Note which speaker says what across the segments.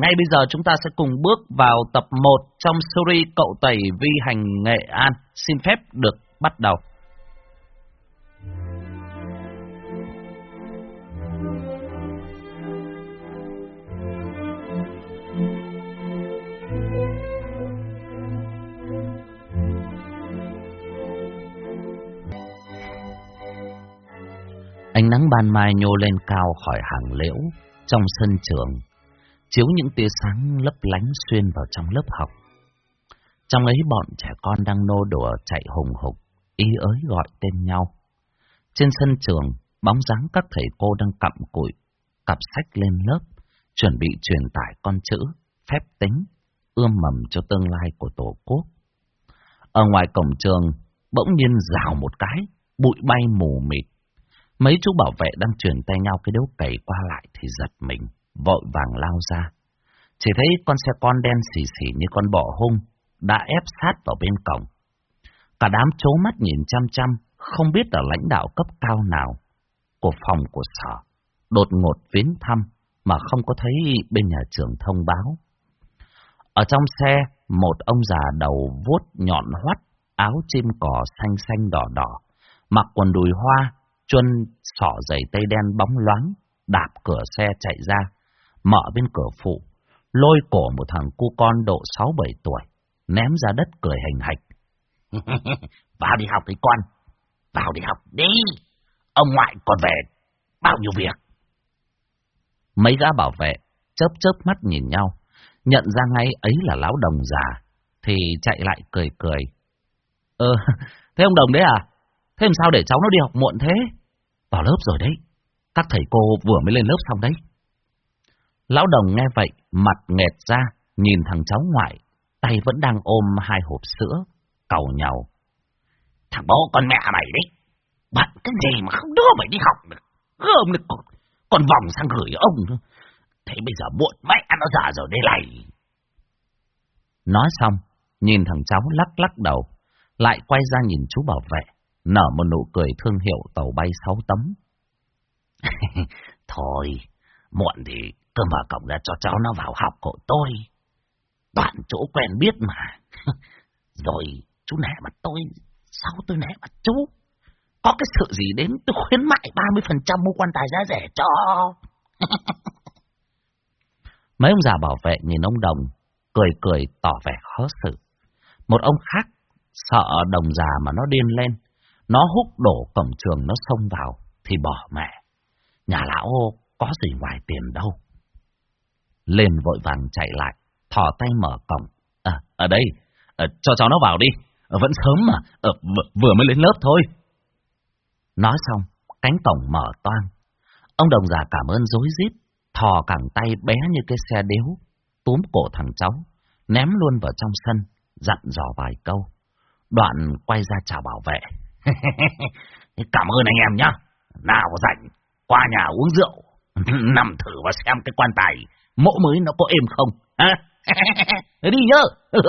Speaker 1: ngay bây giờ chúng ta sẽ cùng bước vào tập 1 trong series Cậu Tẩy Vi Hành Nghệ An. Xin phép được bắt đầu. Ánh nắng ban mai nhô lên cao khỏi hàng liễu trong sân trường, chiếu những tia sáng lấp lánh xuyên vào trong lớp học. Trong ấy bọn trẻ con đang nô đùa chạy hùng hục, ý ới gọi tên nhau. Trên sân trường, bóng dáng các thầy cô đang cặm cụi, cặp sách lên lớp, chuẩn bị truyền tải con chữ, phép tính, ươm mầm cho tương lai của Tổ quốc. Ở ngoài cổng trường, bỗng nhiên rào một cái, bụi bay mù mịt. Mấy chú bảo vệ đang truyền tay nhau cái đấu cày qua lại thì giật mình, vội vàng lao ra. Chỉ thấy con xe con đen xì xì như con bọ hung, đã ép sát vào bên cổng. Cả đám chố mắt nhìn chăm chăm, không biết là lãnh đạo cấp cao nào của phòng của sở. Đột ngột viếng thăm mà không có thấy bên nhà trường thông báo. Ở trong xe, một ông già đầu vuốt nhọn hoắt, áo chim cỏ xanh xanh đỏ đỏ, mặc quần đùi hoa, chân sỏ giày tây đen bóng loáng, đạp cửa xe chạy ra, mở bên cửa phụ, lôi cổ một thằng cu con độ 6-7 tuổi, ném ra đất cười hành hạch.
Speaker 2: vào đi học đi con, vào đi học đi, ông ngoại còn về bao nhiêu việc.
Speaker 1: Mấy gã bảo vệ chớp chớp mắt nhìn nhau, nhận ra ngay ấy là lão đồng già, thì chạy lại cười cười. Ờ, thế ông đồng đấy à? Thế làm sao để cháu nó đi học muộn thế? Vào lớp rồi đấy, các thầy cô vừa mới lên lớp xong đấy. Lão đồng nghe vậy, mặt nghẹt ra, nhìn thằng cháu ngoại, tay vẫn đang ôm hai hộp sữa, cầu nhau.
Speaker 2: Thằng bố con mẹ mày đấy, bận cái gì mà không đưa mày đi học được. Gơm được còn, còn vòng sang gửi ông nữa. Thế bây giờ muộn mẹ nó già rồi đây này.
Speaker 1: Nói xong, nhìn thằng cháu lắc lắc đầu, lại quay ra nhìn chú bảo vệ, nở một nụ cười thương hiệu tàu bay sáu tấm.
Speaker 2: Thôi, muộn thì cơm mở cổng ra cho cháu nó vào học của tôi. Toàn chỗ quen biết mà. Rồi chú nẻ mặt tôi, sao tôi nẻ mặt chú? Có cái sự gì đến tôi khuyến mại 30% mua quan tài giá rẻ cho.
Speaker 1: Mấy ông già bảo vệ nhìn ông Đồng, cười cười tỏ vẻ khó xử. Một ông khác sợ đồng già mà nó điên lên, nó hút đổ cổng trường nó xông vào, thì bỏ mẹ. Nhà lão có gì ngoài tiền đâu. Lên vội vàng chạy lại, thò tay mở cổng. À, ở đây, à, cho cháu nó vào đi. À, vẫn sớm mà, à, vừa mới lên lớp thôi. Nói xong, cánh cổng mở toang. Ông đồng già cảm ơn dối rít thò cẳng tay bé như cái xe đếu, túm cổ thằng cháu, ném luôn vào trong sân, dặn dò vài câu. Đoạn quay ra chào bảo vệ.
Speaker 2: Cảm ơn anh em nhá. Nào rảnh, qua nhà uống rượu, nằm thử và xem cái quan tài mẫu mới nó có êm không. À? đi nhớ.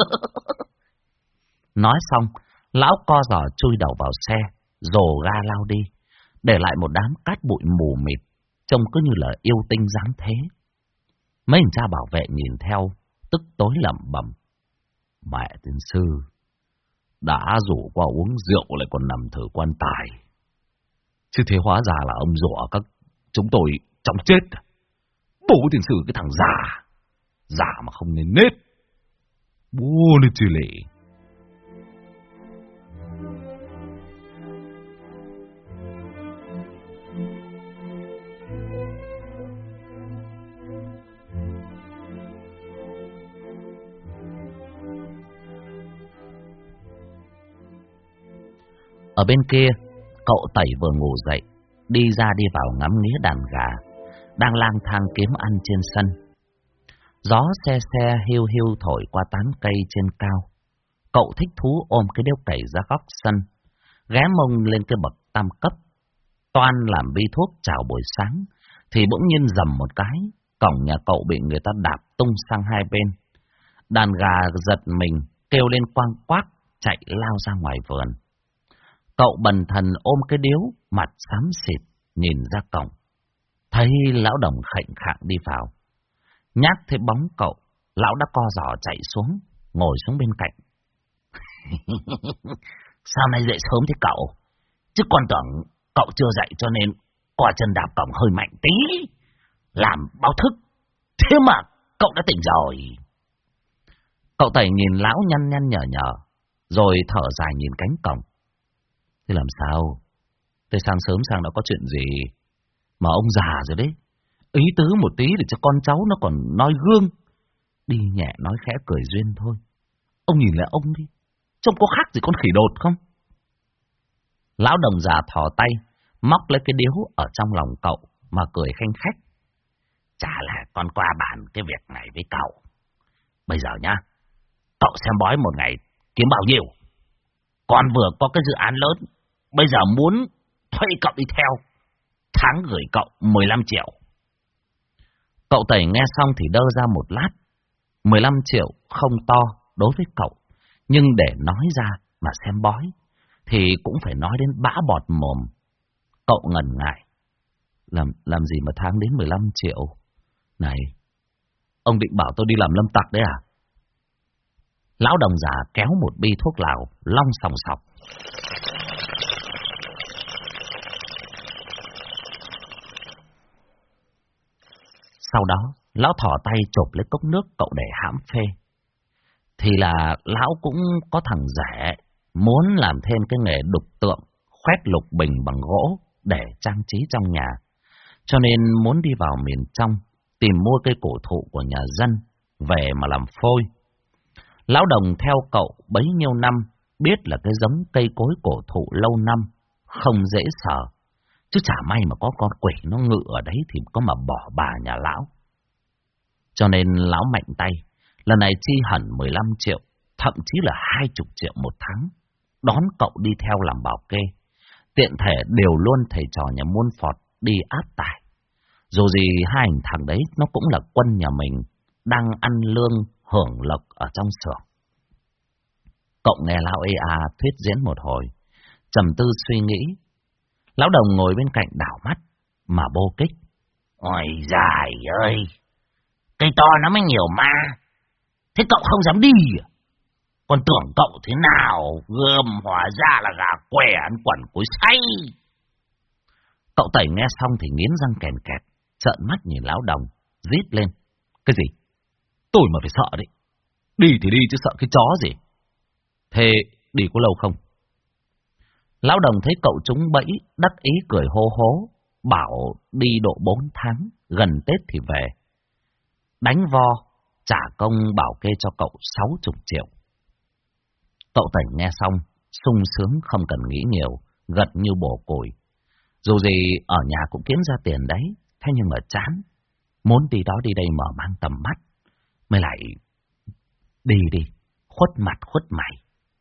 Speaker 1: Nói xong, lão co giỏ chui đầu vào xe, rồ ga lao đi, để lại một đám cát bụi mù mịt, trông cứ như là yêu tinh dáng thế. Mấy anh cha bảo vệ nhìn theo, tức tối lẩm bẩm. Mẹ tiên sư, đã rủ qua uống rượu lại còn nằm thử quan tài. Chứ thế hóa ra là ông rủa các chúng tôi trong chết tổ tiền sử cái thằng già, già mà không nên nết. Bố nên chư lệ. Ở bên kia, cậu Tẩy vừa ngủ dậy, đi ra đi vào ngắm nghía đàn gà, đang lang thang kiếm ăn trên sân. Gió xe xe hiu hiu thổi qua tán cây trên cao. Cậu thích thú ôm cái đeo cày ra góc sân, ghé mông lên cái bậc tam cấp. Toan làm bi thuốc chào buổi sáng, thì bỗng nhiên dầm một cái, cổng nhà cậu bị người ta đạp tung sang hai bên. Đàn gà giật mình, kêu lên quang quác, chạy lao ra ngoài vườn. Cậu bần thần ôm cái điếu, mặt xám xịt, nhìn ra cổng. Thấy lão đồng khệnh khạng đi vào. Nhát thấy bóng cậu, lão đã co giò chạy xuống, ngồi xuống bên cạnh.
Speaker 2: Sao nay dậy sớm thế cậu? Chứ con tưởng cậu chưa dậy cho nên qua chân đạp cổng hơi mạnh tí. Làm báo thức. Thế mà cậu đã tỉnh rồi.
Speaker 1: Cậu tẩy nhìn lão nhăn nhăn nhở nhở, rồi thở dài nhìn cánh cổng. Thế làm sao? Thế sáng sớm sang đã có chuyện gì? Mà ông già rồi đấy. Ý tứ một tí để cho con cháu nó còn nói gương. Đi nhẹ nói khẽ cười duyên thôi. Ông nhìn lại ông đi. Trông có khác gì con khỉ đột không? Lão đồng già thò tay, móc lấy cái điếu ở trong lòng cậu mà cười khanh khách.
Speaker 2: Chả là con qua bàn cái việc này với cậu. Bây giờ nhá, cậu xem bói một ngày kiếm bao nhiêu? Con vừa có cái dự án lớn, bây giờ muốn thuê cậu đi theo. Tháng gửi cậu 15 triệu.
Speaker 1: Cậu tẩy nghe xong thì đơ ra một lát. 15 triệu không to đối với cậu, nhưng để nói ra mà xem bói, thì cũng phải nói đến bã bọt mồm. Cậu ngần ngại. Làm làm gì mà tháng đến 15 triệu? Này, ông định bảo tôi đi làm lâm tặc đấy à? Lão đồng già kéo một bi thuốc lào, long sòng sọc. Sau đó, lão thỏ tay chộp lấy cốc nước cậu để hãm phê. Thì là lão cũng có thằng rẻ, muốn làm thêm cái nghề đục tượng, khoét lục bình bằng gỗ để trang trí trong nhà. Cho nên muốn đi vào miền trong, tìm mua cây cổ thụ của nhà dân, về mà làm phôi. Lão đồng theo cậu bấy nhiêu năm, biết là cái giống cây cối cổ thụ lâu năm, không dễ sợ. Chứ chả may mà có con quỷ nó ngự ở đấy thì có mà bỏ bà nhà lão. Cho nên lão mạnh tay, lần này chi hẳn 15 triệu, thậm chí là 20 triệu một tháng, đón cậu đi theo làm bảo kê. Tiện thể đều luôn thầy trò nhà muôn phọt đi áp tải. Dù gì hai thằng đấy nó cũng là quân nhà mình, đang ăn lương hưởng lộc ở trong xưởng. Cậu nghe lão ê thuyết diễn một hồi, trầm tư suy nghĩ. Lão đồng ngồi bên cạnh đảo mắt, mà bô kích.
Speaker 2: Ôi dài ơi, cây to nó mới nhiều ma. Thế cậu không dám đi à? Còn tưởng cậu thế nào, gươm hóa ra là gà què ăn quẩn cối say.
Speaker 1: Cậu tẩy nghe xong thì nghiến răng kèn kẹt, trợn mắt nhìn lão đồng, rít lên. Cái gì? Tôi mà phải sợ đấy. Đi thì đi chứ sợ cái chó gì. Thế đi có lâu không? Lão đồng thấy cậu chúng bẫy, đắc ý cười hô hố, bảo đi độ bốn tháng, gần Tết thì về. Đánh vo, trả công bảo kê cho cậu sáu chục triệu. Cậu tẩy nghe xong, sung sướng không cần nghĩ nhiều, gật như bổ củi. Dù gì ở nhà cũng kiếm ra tiền đấy, thế nhưng mà chán. Muốn đi đó đi đây mở mang tầm mắt, mới lại đi đi, khuất mặt khuất mày,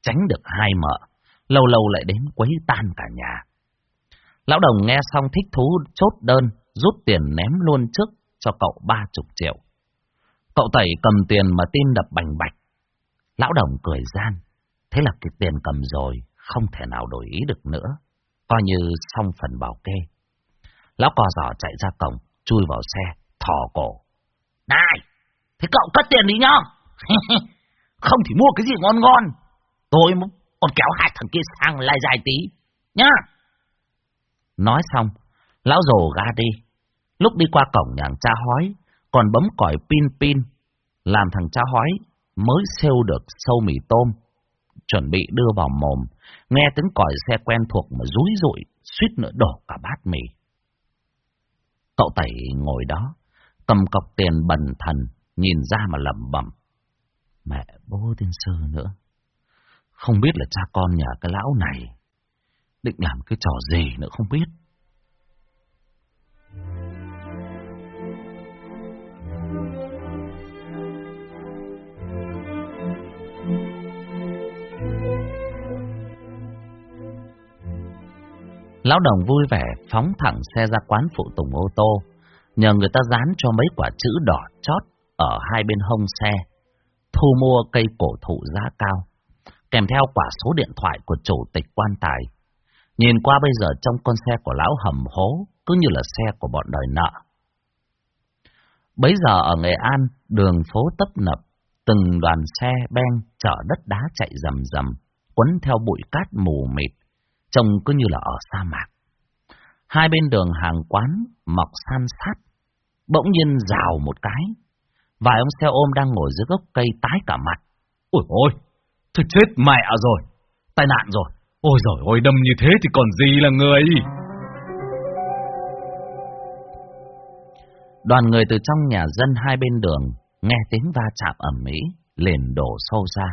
Speaker 1: tránh được hai mợ, lâu lâu lại đến quấy tan cả nhà. Lão đồng nghe xong thích thú chốt đơn, rút tiền ném luôn trước cho cậu ba chục triệu. Cậu tẩy cầm tiền mà tim đập bành bạch. Lão đồng cười gian, thế là cái tiền cầm rồi, không thể nào đổi ý được nữa, coi như xong phần bảo kê. Lão cò giỏ chạy ra cổng, chui vào xe, thò cổ.
Speaker 2: Này, thế cậu cất tiền đi nhá. không thì mua cái gì ngon ngon. Tôi còn kéo hai thằng kia sang lại dài tí, nhá.
Speaker 1: Nói xong, lão rồ ga đi. Lúc đi qua cổng nhà cha hói, còn bấm còi pin pin, làm thằng cha hói mới xêu được sâu mì tôm, chuẩn bị đưa vào mồm, nghe tiếng còi xe quen thuộc mà rúi rụi, suýt nữa đổ cả bát mì. Cậu tẩy ngồi đó, cầm cọc tiền bần thần, nhìn ra mà lẩm bẩm. Mẹ bố tiên sư nữa. Không biết là cha con nhà cái lão này định làm cái trò gì nữa không biết. Lão đồng vui vẻ phóng thẳng xe ra quán phụ tùng ô tô, nhờ người ta dán cho mấy quả chữ đỏ chót ở hai bên hông xe, thu mua cây cổ thụ giá cao, kèm theo quả số điện thoại của chủ tịch quan tài. Nhìn qua bây giờ trong con xe của lão hầm hố, cứ như là xe của bọn đời nợ. Bấy giờ ở Nghệ An, đường phố tấp nập, từng đoàn xe ben chở đất đá chạy rầm rầm, quấn theo bụi cát mù mịt, trông cứ như là ở sa mạc. Hai bên đường hàng quán mọc san sát, bỗng nhiên rào một cái. Vài ông xe ôm đang ngồi dưới gốc cây tái cả mặt.
Speaker 3: Ôi ôi, thôi chết mẹ rồi, tai nạn rồi. Ôi giời ôi, đâm như thế thì còn gì là người.
Speaker 1: Đoàn người từ trong nhà dân hai bên đường, nghe tiếng va chạm ẩm mỹ, liền đổ xô ra.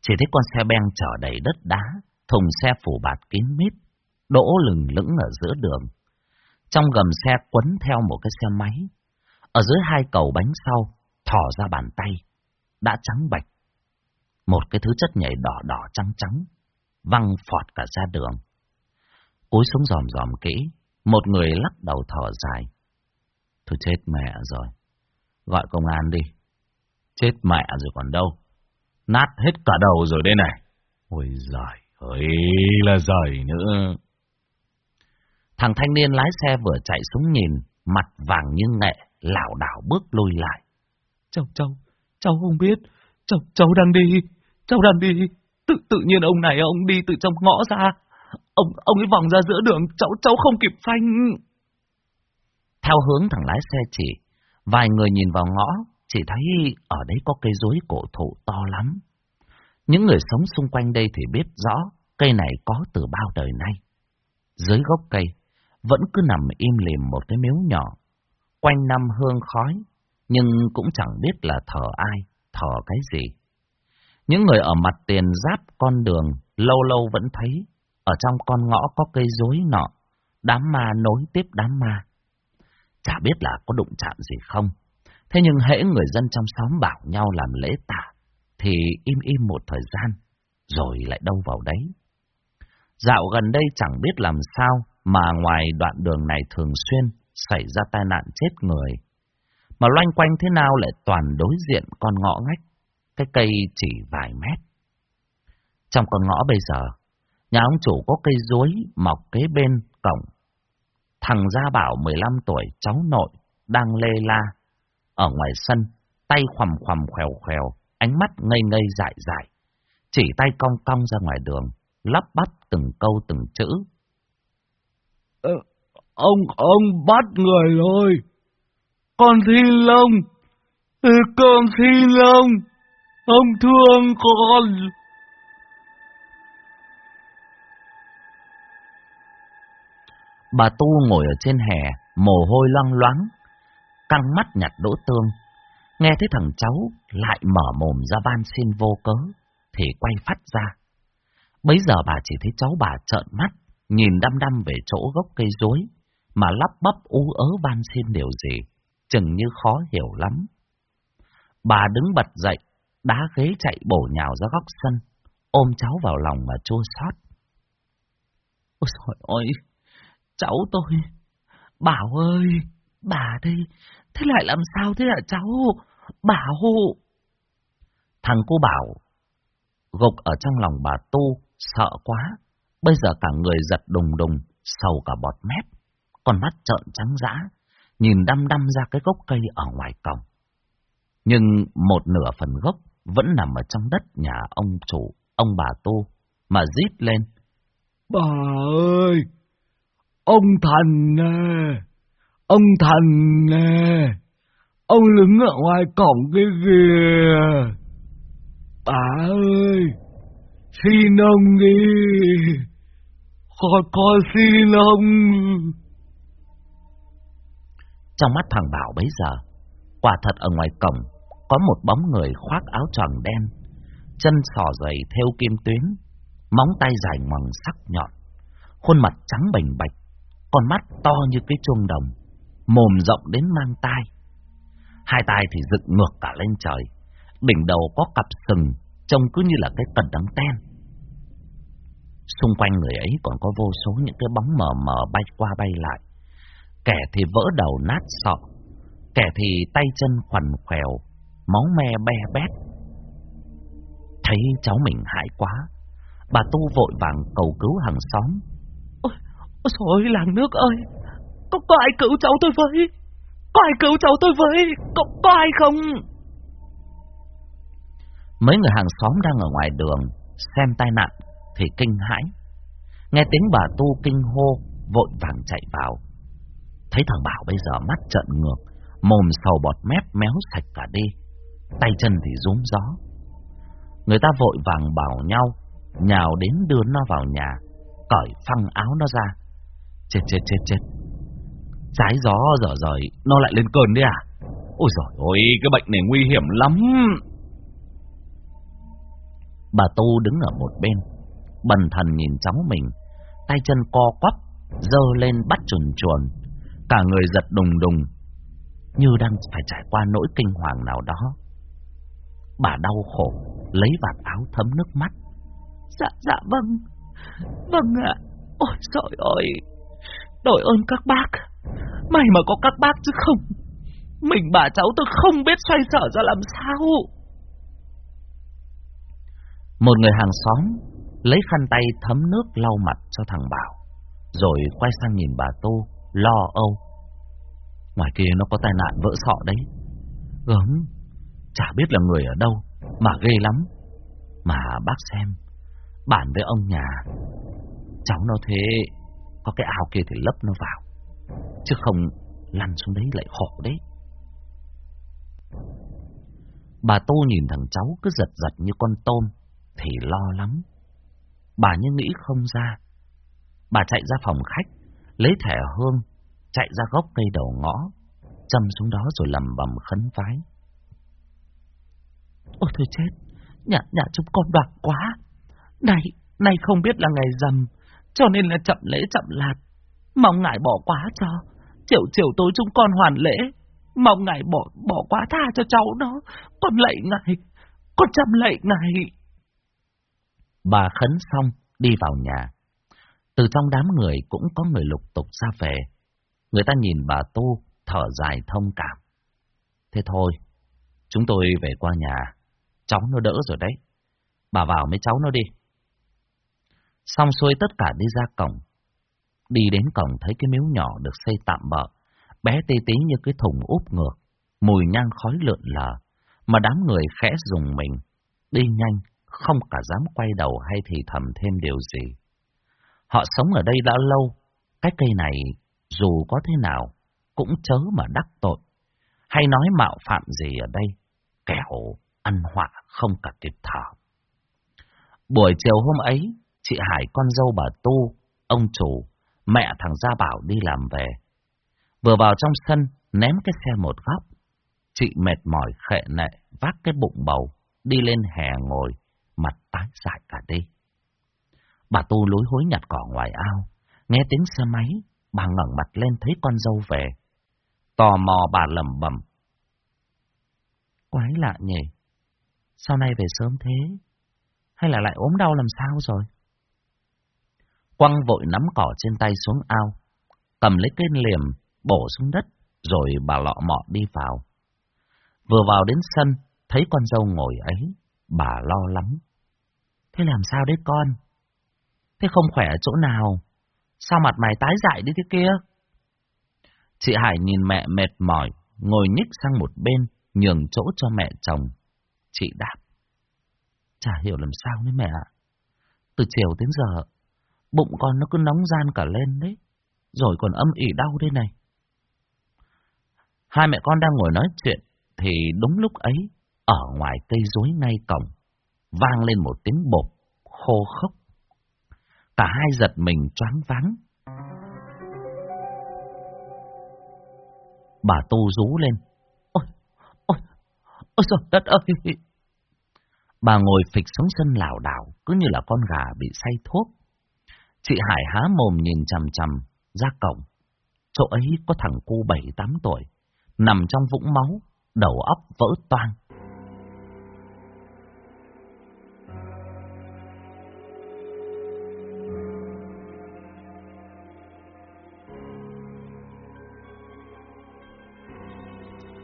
Speaker 1: Chỉ thấy con xe ben chở đầy đất đá, thùng xe phủ bạt kín mít, đỗ lừng lững ở giữa đường. Trong gầm xe quấn theo một cái xe máy. Ở dưới hai cầu bánh sau, thỏ ra bàn tay, đã trắng bạch. Một cái thứ chất nhảy đỏ đỏ trắng trắng, văng phọt cả ra đường. Cúi xuống dòm dòm kỹ, một người lắc đầu thở dài. Thôi chết mẹ rồi. Gọi công an đi. Chết mẹ rồi còn đâu. Nát hết cả đầu rồi đây này.
Speaker 3: Ôi giời ơi là giời nữa.
Speaker 1: Thằng thanh niên lái xe vừa chạy xuống nhìn, mặt vàng như nghệ, lảo đảo bước lùi lại.
Speaker 3: Cháu, cháu, cháu không biết. Cháu, cháu đang đi, cháu đang đi. Tự tự nhiên ông này ông đi từ trong ngõ ra. Ông ông ấy vòng ra giữa đường, cháu cháu không kịp phanh.
Speaker 1: Theo hướng thằng lái xe chỉ, vài người nhìn vào ngõ, chỉ thấy ở đấy có cây rối cổ thụ to lắm. Những người sống xung quanh đây thì biết rõ cây này có từ bao đời nay. Dưới gốc cây vẫn cứ nằm im lìm một cái miếu nhỏ, quanh năm hương khói, nhưng cũng chẳng biết là thờ ai, thờ cái gì. Những người ở mặt tiền giáp con đường lâu lâu vẫn thấy ở trong con ngõ có cây rối nọ, đám ma nối tiếp đám ma. Chả biết là có đụng chạm gì không. Thế nhưng hễ người dân trong xóm bảo nhau làm lễ tạ, thì im im một thời gian, rồi lại đâu vào đấy. Dạo gần đây chẳng biết làm sao mà ngoài đoạn đường này thường xuyên xảy ra tai nạn chết người. Mà loanh quanh thế nào lại toàn đối diện con ngõ ngách, cái cây chỉ vài mét. Trong con ngõ bây giờ, nhà ông chủ có cây dối mọc kế bên cổng Thằng Gia Bảo 15 tuổi, cháu nội, đang lê la. Ở ngoài sân, tay khoằm khoằm khèo khèo, ánh mắt ngây ngây dại dại. Chỉ tay cong cong ra ngoài đường, lắp bắp từng câu từng chữ.
Speaker 3: Ờ, ông, ông bắt người rồi. Con Thi Long, ừ, con Thi Long, ông thương con.
Speaker 1: Bà Tu ngồi ở trên hè, mồ hôi loang loáng, căng mắt nhặt đỗ tương. Nghe thấy thằng cháu lại mở mồm ra van xin vô cớ, thì quay phát ra. Bấy giờ bà chỉ thấy cháu bà trợn mắt, nhìn đăm đăm về chỗ gốc cây rối, mà lắp bắp ú ớ van xin điều gì, chừng như khó hiểu lắm. Bà đứng bật dậy, đá ghế chạy bổ nhào ra góc sân, ôm cháu vào lòng mà chua xót.
Speaker 3: Ôi trời ơi, Cháu tôi, Bảo ơi, bà đây, thế lại làm sao thế hả cháu? Bảo!
Speaker 1: Thằng cô Bảo gục ở trong lòng bà Tu, sợ quá. Bây giờ cả người giật đùng đùng, sầu cả bọt mép. Con mắt trợn trắng dã, nhìn đăm đăm ra cái gốc cây ở ngoài cổng. Nhưng một nửa phần gốc vẫn nằm ở trong đất nhà ông chủ, ông bà Tu, mà rít lên.
Speaker 3: Bà ơi! Ông thần nè, ông thần nè, ông đứng ở ngoài cổng cái kìa. Bà ơi, xin ông đi, con con xin ông.
Speaker 1: Trong mắt thằng Bảo bấy giờ, quả thật ở ngoài cổng có một bóng người khoác áo tròn đen, chân sò dày theo kim tuyến, móng tay dài ngoằng sắc nhọn, khuôn mặt trắng bềnh bạch, con mắt to như cái chuông đồng, mồm rộng đến mang tai. Hai tai thì dựng ngược cả lên trời, đỉnh đầu có cặp sừng, trông cứ như là cái cần đắng ten. Xung quanh người ấy còn có vô số những cái bóng mờ mờ bay qua bay lại. Kẻ thì vỡ đầu nát sọ, kẻ thì tay chân khoằn khèo, máu me be bét. Thấy cháu mình hại quá, bà Tu vội vàng cầu cứu hàng xóm
Speaker 3: Ôi trời làng nước ơi, có, có ai cứu cháu tôi với? có ai cứu cháu tôi với, có, có ai không?
Speaker 1: Mấy người hàng xóm đang ở ngoài đường, xem tai nạn, thì kinh hãi. Nghe tiếng bà Tu kinh hô, vội vàng chạy vào. Thấy thằng Bảo bây giờ mắt trợn ngược, mồm sầu bọt mép méo sạch cả đi, tay chân thì rúm gió. Người ta vội vàng bảo nhau, nhào đến đưa nó vào nhà, cởi phăng áo nó ra. Chết chết chết chết. Trái gió dở rời, nó lại lên cơn đấy à? Ôi giời ơi, cái bệnh này nguy hiểm lắm. Bà Tu đứng ở một bên, bần thần nhìn cháu mình, tay chân co quắp, dơ lên bắt chuồn chuồn, cả người giật đùng đùng, như đang phải trải qua nỗi kinh hoàng nào đó. Bà đau khổ, lấy vạt áo thấm nước mắt.
Speaker 3: Dạ, dạ vâng, vâng ạ. Ôi trời ơi, đội ơn các bác, may mà có các bác chứ không. Mình bà cháu tôi không biết xoay sở ra làm sao.
Speaker 1: Một người hàng xóm lấy khăn tay thấm nước lau mặt cho thằng Bảo, rồi quay sang nhìn bà Tô, lo âu. Ngoài kia nó có tai nạn vỡ sọ đấy. Gớm, chả biết là người ở đâu, mà ghê lắm. Mà bác xem, bản với ông nhà, cháu nó thế, có cái ao kia thì lấp nó vào. Chứ không lăn xuống đấy lại khổ đấy. Bà Tô nhìn thằng cháu cứ giật giật như con tôm, thì lo lắm. Bà như nghĩ không ra. Bà chạy ra phòng khách, lấy thẻ hương, chạy ra gốc cây đầu ngõ, châm xuống đó rồi lầm bầm khấn vái.
Speaker 3: Ôi thôi chết, nhà nhà chúng con đoạt quá. Này, nay không biết là ngày rằm, cho nên là chậm lễ chậm lạt. Mong ngài bỏ quá cho, chiều chiều tối chúng con hoàn lễ. Mong ngài bỏ bỏ quá tha cho cháu nó, con lạy ngài, con chăm lạy ngài.
Speaker 1: Bà khấn xong, đi vào nhà. Từ trong đám người cũng có người lục tục ra về. Người ta nhìn bà Tu, thở dài thông cảm. Thế thôi, chúng tôi về qua nhà. Cháu nó đỡ rồi đấy. Bà vào mấy cháu nó đi. Xong xuôi tất cả đi ra cổng. Đi đến cổng thấy cái miếu nhỏ được xây tạm bợ. Bé tê tí như cái thùng úp ngược. Mùi nhang khói lượn lờ. Mà đám người khẽ dùng mình. Đi nhanh, không cả dám quay đầu hay thì thầm thêm điều gì. Họ sống ở đây đã lâu, cái cây này dù có thế nào cũng chớ mà đắc tội, hay nói mạo phạm gì ở đây, kẻo ăn họa không cả kịp thở. Buổi chiều hôm ấy, chị Hải con dâu bà Tu, ông chủ, mẹ thằng Gia Bảo đi làm về. Vừa vào trong sân, ném cái xe một góc. Chị mệt mỏi khệ nệ, vác cái bụng bầu, đi lên hè ngồi, mặt tái dại cả đi. Bà Tu lối hối nhặt cỏ ngoài ao, nghe tiếng xe máy, bà ngẩng mặt lên thấy con dâu về. Tò mò bà lầm bầm. Quái lạ nhỉ, sau này về sớm thế, hay là lại ốm đau làm sao rồi? Quăng vội nắm cỏ trên tay xuống ao, cầm lấy cây liềm, bổ xuống đất, rồi bà lọ mọ đi vào. Vừa vào đến sân, thấy con dâu ngồi ấy, bà lo lắm. Thế làm sao đấy con? Thế không khỏe ở chỗ nào? Sao mặt mày tái dại đi thế kia? Chị Hải nhìn mẹ mệt mỏi, ngồi nhích sang một bên, nhường chỗ cho mẹ chồng. Chị đáp. Chả hiểu làm sao đấy mẹ ạ. Từ chiều đến giờ, bụng con nó cứ nóng gian cả lên đấy. Rồi còn âm ỉ đau đây này. Hai mẹ con đang ngồi nói chuyện, thì đúng lúc ấy, ở ngoài cây rối ngay cổng, vang lên một tiếng bột, khô khốc. Cả hai giật mình choáng váng. Bà tu rú lên. Ôi, trời đất ơi! Bà ngồi phịch xuống sân lảo đảo, cứ như là con gà bị say thuốc. Chị Hải há mồm nhìn chằm chằm ra cổng. Chỗ ấy có thằng cu bảy tám tuổi, nằm trong vũng máu, đầu óc vỡ toang.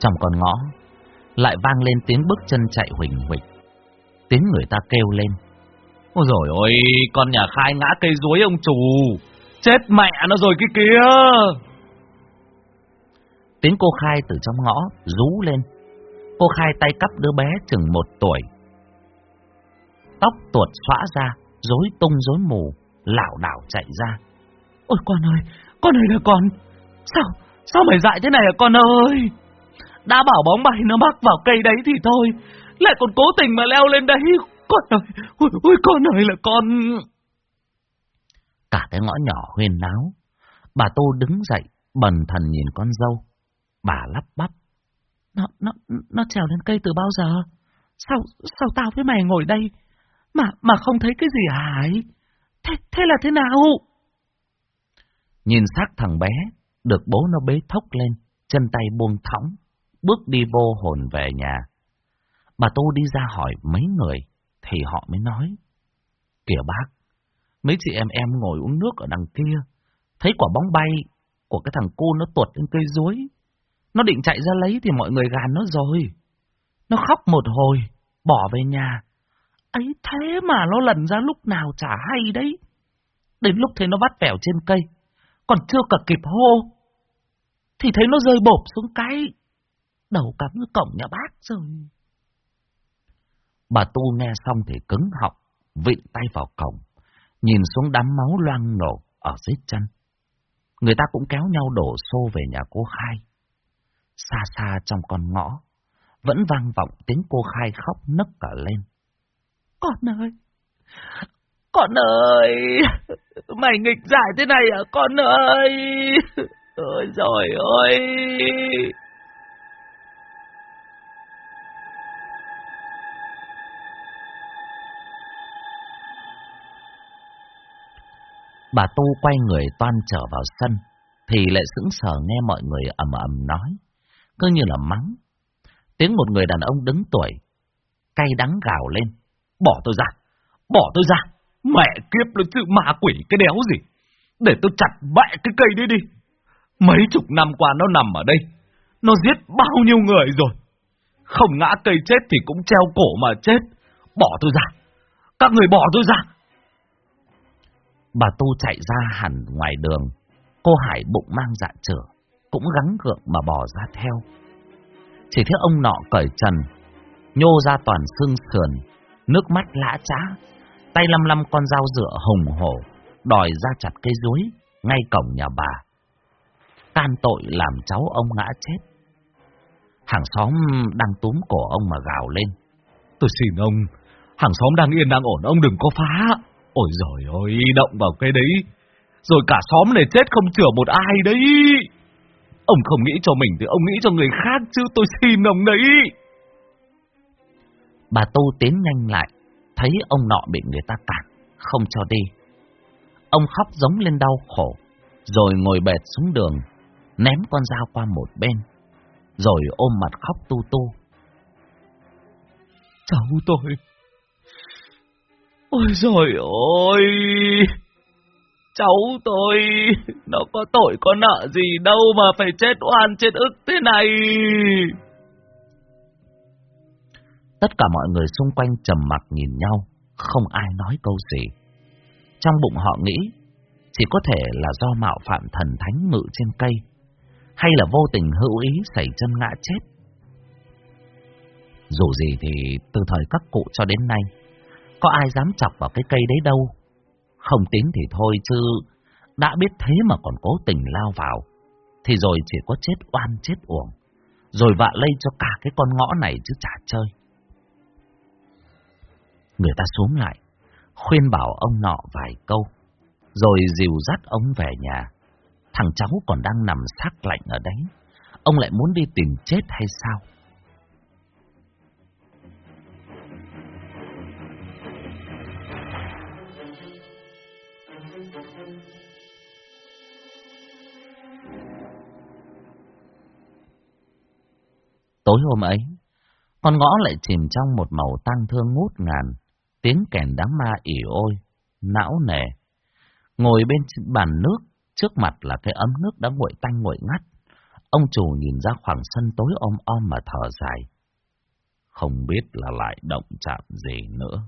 Speaker 1: Trong con ngõ, lại vang lên tiếng bước chân chạy huỳnh huỳnh. Tiếng người ta kêu lên. Ôi rồi ôi, con nhà khai ngã cây ruối ông chủ. Chết mẹ nó rồi cái kia. Tiếng cô Khai từ trong ngõ rú lên. Cô Khai tay cắp đứa bé chừng một tuổi. Tóc tuột xõa ra, rối tung rối mù, lảo đảo chạy ra.
Speaker 3: Ôi con ơi, con ơi là con. Sao, sao mày dại thế này à con ơi? Đã bảo bóng bay nó mắc vào cây đấy thì thôi, lại còn cố tình mà leo lên đấy. Con ơi, ôi, ôi con ơi là con...
Speaker 1: Cả cái ngõ nhỏ huyên náo, bà Tô đứng dậy, bần thần nhìn con dâu. Bà lắp bắp.
Speaker 3: Nó, nó, nó trèo lên cây từ bao giờ? Sao, sao tao với mày ngồi đây mà, mà không thấy cái gì hả ấy? Thế, thế là thế nào?
Speaker 1: Nhìn xác thằng bé, được bố nó bế thốc lên, chân tay buông thõng, bước đi vô hồn về nhà. Bà Tô đi ra hỏi mấy người, thì họ mới nói. Kìa bác, mấy chị em em ngồi uống nước ở đằng kia, thấy quả bóng bay của cái thằng cô nó tuột lên cây dối, Nó định chạy ra lấy thì mọi người gàn nó rồi. Nó khóc một hồi, bỏ về nhà. Ấy thế mà nó lần ra lúc nào chả hay đấy. Đến lúc thấy nó vắt vẻo trên cây, còn chưa cả kịp hô, thì thấy nó rơi bộp xuống cái đầu cắm cổng nhà bác rồi. Bà Tu nghe xong thì cứng họng, vịn tay vào cổng, nhìn xuống đám máu loang nổ ở dưới chân. Người ta cũng kéo nhau đổ xô về nhà cô Khai. Xa xa trong con ngõ, vẫn vang vọng tiếng cô Khai khóc nấc cả lên.
Speaker 3: Con ơi! Con ơi! Mày nghịch giải thế này à con ơi! Ôi trời ơi!
Speaker 1: Bà Tu quay người toan trở vào sân, thì lại sững sờ nghe mọi người ầm ầm nói, cứ như là mắng. Tiếng một người đàn ông đứng tuổi, cay đắng gào lên, bỏ tôi ra, bỏ tôi ra, mẹ kiếp nó chữ ma quỷ cái đéo gì, để tôi chặt bẹ cái cây đi đi. Mấy chục năm qua nó nằm ở đây, nó giết bao nhiêu người rồi. Không ngã cây chết thì cũng treo cổ mà chết, bỏ tôi ra, các người bỏ tôi ra. Bà Tu chạy ra hẳn ngoài đường. Cô Hải bụng mang dạ trở cũng gắng gượng mà bò ra theo. Chỉ thấy ông nọ cởi trần, nhô ra toàn xương sườn, nước mắt lã trá, tay lăm lăm con dao dựa hồng hổ, đòi ra chặt cây dối ngay cổng nhà bà. Can tội làm cháu ông ngã chết. Hàng xóm đang túm cổ ông mà gào lên. Tôi xin ông, hàng xóm đang yên đang ổn, ông đừng có phá. Ôi giời ơi, động vào cái đấy, rồi cả xóm này chết không chữa một ai đấy. Ông không nghĩ cho mình thì ông nghĩ cho người khác chứ tôi xin ông đấy. Bà Tu tiến nhanh lại, thấy ông nọ bị người ta cản, không cho đi. Ông khóc giống lên đau khổ, rồi ngồi bệt xuống đường, ném con dao qua một bên, rồi ôm mặt khóc tu tu.
Speaker 3: Cháu tôi, Ôi rồi ôi! Cháu tôi, nó có tội có nợ gì đâu mà phải chết oan chết ức thế này.
Speaker 1: Tất cả mọi người xung quanh trầm mặc nhìn nhau, không ai nói câu gì. Trong bụng họ nghĩ, chỉ có thể là do mạo phạm thần thánh ngự trên cây, hay là vô tình hữu ý xảy chân ngã chết. Dù gì thì từ thời các cụ cho đến nay, có ai dám chọc vào cái cây đấy đâu. Không tính thì thôi chứ, đã biết thế mà còn cố tình lao vào, thì rồi chỉ có chết oan chết uổng, rồi vạ lây cho cả cái con ngõ này chứ chả chơi. Người ta xuống lại, khuyên bảo ông nọ vài câu, rồi dìu dắt ông về nhà. Thằng cháu còn đang nằm xác lạnh ở đấy, ông lại muốn đi tìm chết hay sao? Tối hôm ấy, con ngõ lại chìm trong một màu tang thương ngút ngàn, tiếng kèn đám ma ỉ ôi, não nề. Ngồi bên bàn nước, trước mặt là cái ấm nước đã nguội tanh nguội ngắt. Ông chủ nhìn ra khoảng sân tối om om mà thở dài. Không biết là lại động chạm gì nữa.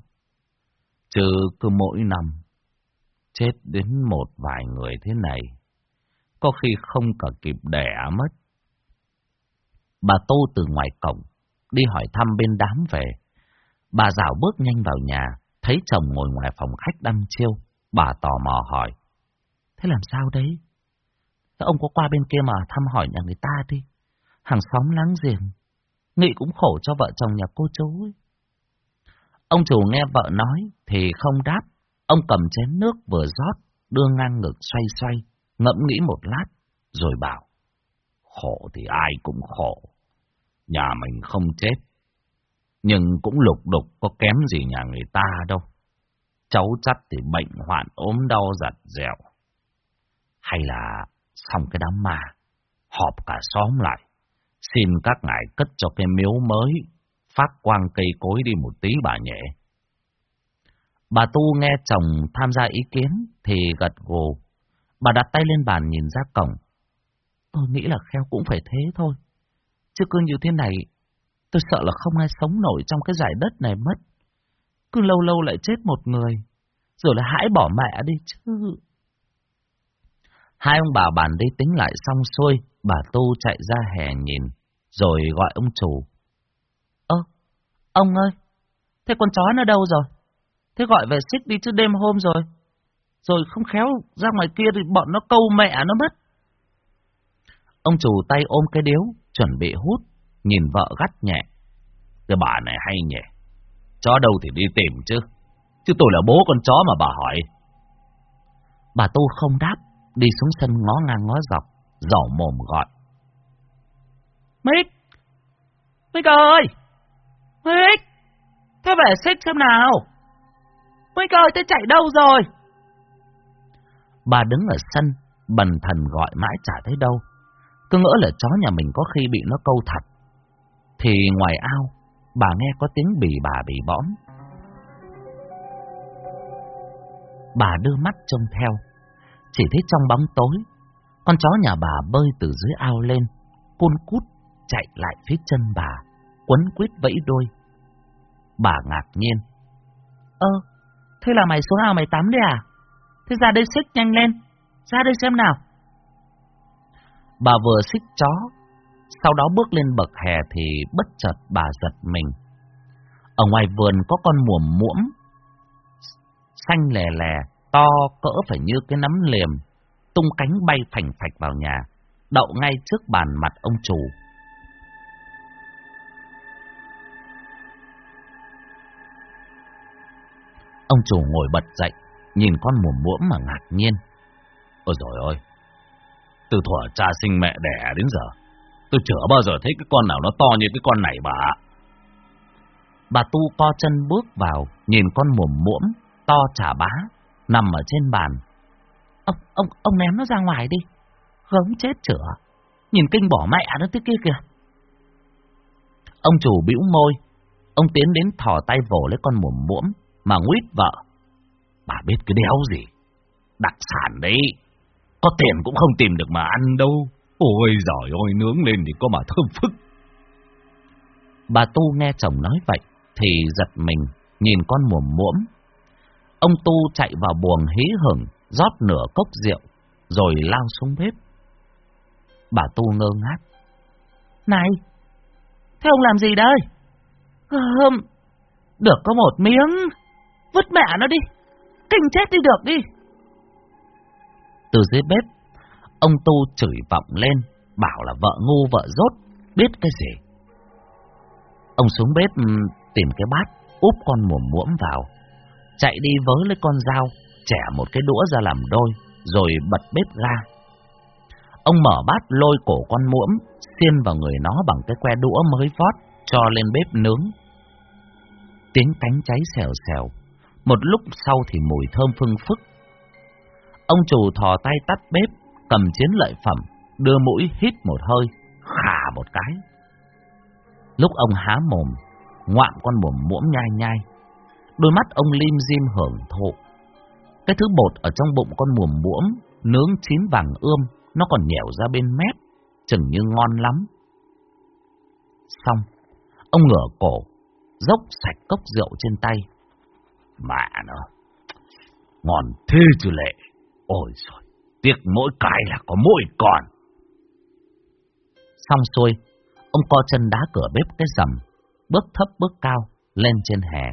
Speaker 1: Chứ cứ mỗi năm, chết đến một vài người thế này, có khi không cả kịp đẻ mất bà Tô từ ngoài cổng, đi hỏi thăm bên đám về. Bà dạo bước nhanh vào nhà, thấy chồng ngồi ngoài phòng khách đăm chiêu. Bà tò mò hỏi.
Speaker 3: Thế làm sao đấy? Thế ông có qua bên kia mà thăm hỏi nhà người ta đi. Hàng xóm láng giềng. Nghị cũng khổ cho vợ chồng nhà cô chú ấy.
Speaker 1: Ông chủ nghe vợ nói thì không đáp. Ông cầm chén nước vừa rót, đưa ngang ngực xoay xoay, ngẫm nghĩ một lát, rồi bảo. Khổ thì ai cũng khổ. Nhà mình không chết. Nhưng cũng lục đục có kém gì nhà người ta đâu. Cháu chắc thì bệnh hoạn ốm đau giặt dẻo. Hay là xong cái đám ma, họp cả xóm lại. Xin các ngài cất cho cái miếu mới, phát quang cây cối đi một tí bà nhẹ. Bà Tu nghe chồng tham gia ý kiến thì gật gù. Bà đặt tay lên bàn nhìn ra cổng.
Speaker 3: Tôi nghĩ là kheo cũng phải thế thôi. Chứ cứ như thế này, tôi sợ là không ai sống nổi trong cái giải đất này mất. Cứ lâu lâu lại chết một người, rồi là hãy bỏ mẹ đi chứ.
Speaker 1: Hai ông bà bàn đi tính lại xong xuôi, bà Tu chạy ra hè nhìn, rồi gọi ông chủ.
Speaker 3: Ơ, ông ơi, thế con chó nó đâu rồi? Thế gọi về xích đi chứ đêm hôm rồi. Rồi không khéo ra ngoài kia thì bọn nó câu mẹ nó mất.
Speaker 1: Ông chủ tay ôm cái điếu, chuẩn bị hút, nhìn vợ gắt nhẹ. Cái bà này hay nhỉ, chó đâu thì đi tìm chứ. Chứ tôi là bố con chó mà bà hỏi. Bà Tu không đáp, đi xuống sân ngó ngang ngó dọc, dỏ mồm gọi.
Speaker 3: Mít! Mít ơi! Mít! Thế về xích xem nào! Mít ơi, thế chạy đâu rồi?
Speaker 1: Bà đứng ở sân, bần thần gọi mãi chả thấy đâu. Cứ ngỡ là chó nhà mình có khi bị nó câu thật. Thì ngoài ao, bà nghe có tiếng bì bà bì bõm. Bà đưa mắt trông theo, chỉ thấy trong bóng tối, con chó nhà bà bơi từ dưới ao lên, cun cút chạy lại phía chân bà, quấn quýt vẫy đôi. Bà ngạc nhiên.
Speaker 3: Ơ, thế là mày xuống ao mày tắm đi à? Thế ra đây xích nhanh lên, ra đây xem nào.
Speaker 1: Bà vừa xích chó, sau đó bước lên bậc hè thì bất chợt bà giật mình. Ở ngoài vườn có con muồm muỗm, xanh lè lè, to cỡ phải như cái nắm liềm, tung cánh bay phành phạch vào nhà, đậu ngay trước bàn mặt ông chủ. Ông chủ ngồi bật dậy, nhìn con muồm muỗm mà ngạc nhiên. Ôi dồi ôi, từ thuở cha sinh mẹ đẻ đến giờ, tôi chưa bao giờ thấy cái con nào nó to như cái con này bà. Bà Tu co chân bước vào, nhìn con mồm muỗm, to chả bá, nằm ở trên bàn.
Speaker 3: Ông, ông, ông ném nó ra ngoài đi, gớm chết chữa, nhìn kinh bỏ mẹ nó tới kia kìa.
Speaker 1: Ông chủ bĩu môi, ông tiến đến thò tay vồ lấy con mồm muỗm, mà nguyết vợ. Bà biết cái đéo gì, đặc sản đấy, có tiền cũng không tìm được mà ăn đâu. Ôi giỏi ôi, nướng lên thì có mà thơm phức. Bà Tu nghe chồng nói vậy, thì giật mình, nhìn con muồm muỗm. Ông Tu chạy vào buồng hí hửng, rót nửa cốc rượu, rồi lao xuống bếp. Bà Tu ngơ ngác.
Speaker 3: Này, thế ông làm gì đây? Không, được có một miếng, vứt mẹ nó đi, kinh chết đi được đi.
Speaker 1: Từ dưới bếp, ông Tu chửi vọng lên, bảo là vợ ngu vợ rốt, biết cái gì. Ông xuống bếp ừ, tìm cái bát, úp con muồm muỗm vào, chạy đi vớ lấy con dao, chẻ một cái đũa ra làm đôi, rồi bật bếp ga. Ông mở bát lôi cổ con muỗm, xiên vào người nó bằng cái que đũa mới vót, cho lên bếp nướng. Tiếng cánh cháy xèo xèo, một lúc sau thì mùi thơm phưng phức. Ông chủ thò tay tắt bếp, cầm chiến lợi phẩm, đưa mũi hít một hơi, khà một cái. Lúc ông há mồm, ngoạm con mồm muỗng nhai nhai, đôi mắt ông lim dim hưởng thụ. Cái thứ bột ở trong bụng con mồm muỗng nướng chín vàng ươm, nó còn nhẻo ra bên mép, chừng như ngon lắm. Xong, ông ngửa cổ, dốc sạch cốc rượu trên tay. Mẹ nó, ngon thế chứ lệ. Ôi trời, tiếc mỗi cái là có mỗi con. Xong xuôi, Ông co chân đá cửa bếp cái rầm, bước thấp bước cao, lên trên hè.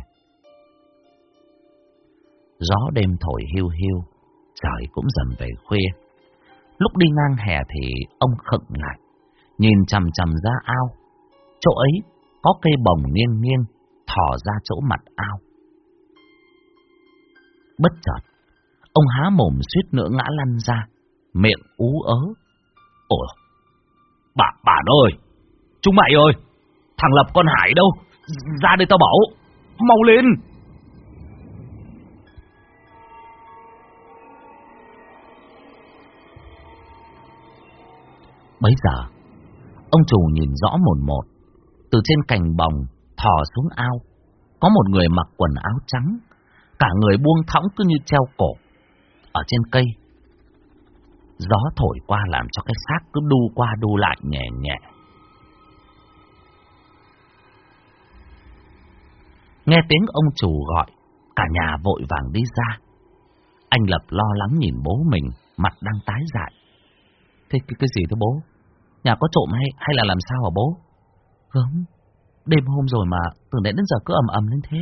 Speaker 1: Gió đêm thổi hiu hiu, trời cũng dần về khuya. Lúc đi ngang hè thì ông khựng lại, nhìn chằm chằm ra ao. Chỗ ấy có cây bồng nghiêng nghiêng, thò ra chỗ mặt ao. Bất chợt, ông há mồm suýt nữa ngã lăn ra, miệng ú ớ.
Speaker 2: Ồ, bà, bà ơi, chúng mày ơi, thằng Lập con Hải đâu, ra đây tao bảo, mau lên.
Speaker 1: Bấy giờ, ông chủ nhìn rõ một một, từ trên cành bồng thò xuống ao, có một người mặc quần áo trắng, cả người buông thõng cứ như treo cổ. Ở trên cây, gió thổi qua làm cho cái xác cứ đu qua đu lại nhẹ nhẹ. Nghe tiếng ông chủ gọi, cả nhà vội vàng đi ra. Anh Lập lo lắng nhìn bố mình, mặt đang tái dại. Thế cái, cái gì thế bố? Nhà có trộm hay hay là làm sao hả bố? Gớm, đêm hôm rồi mà từ nãy đến giờ cứ ầm ầm lên thế.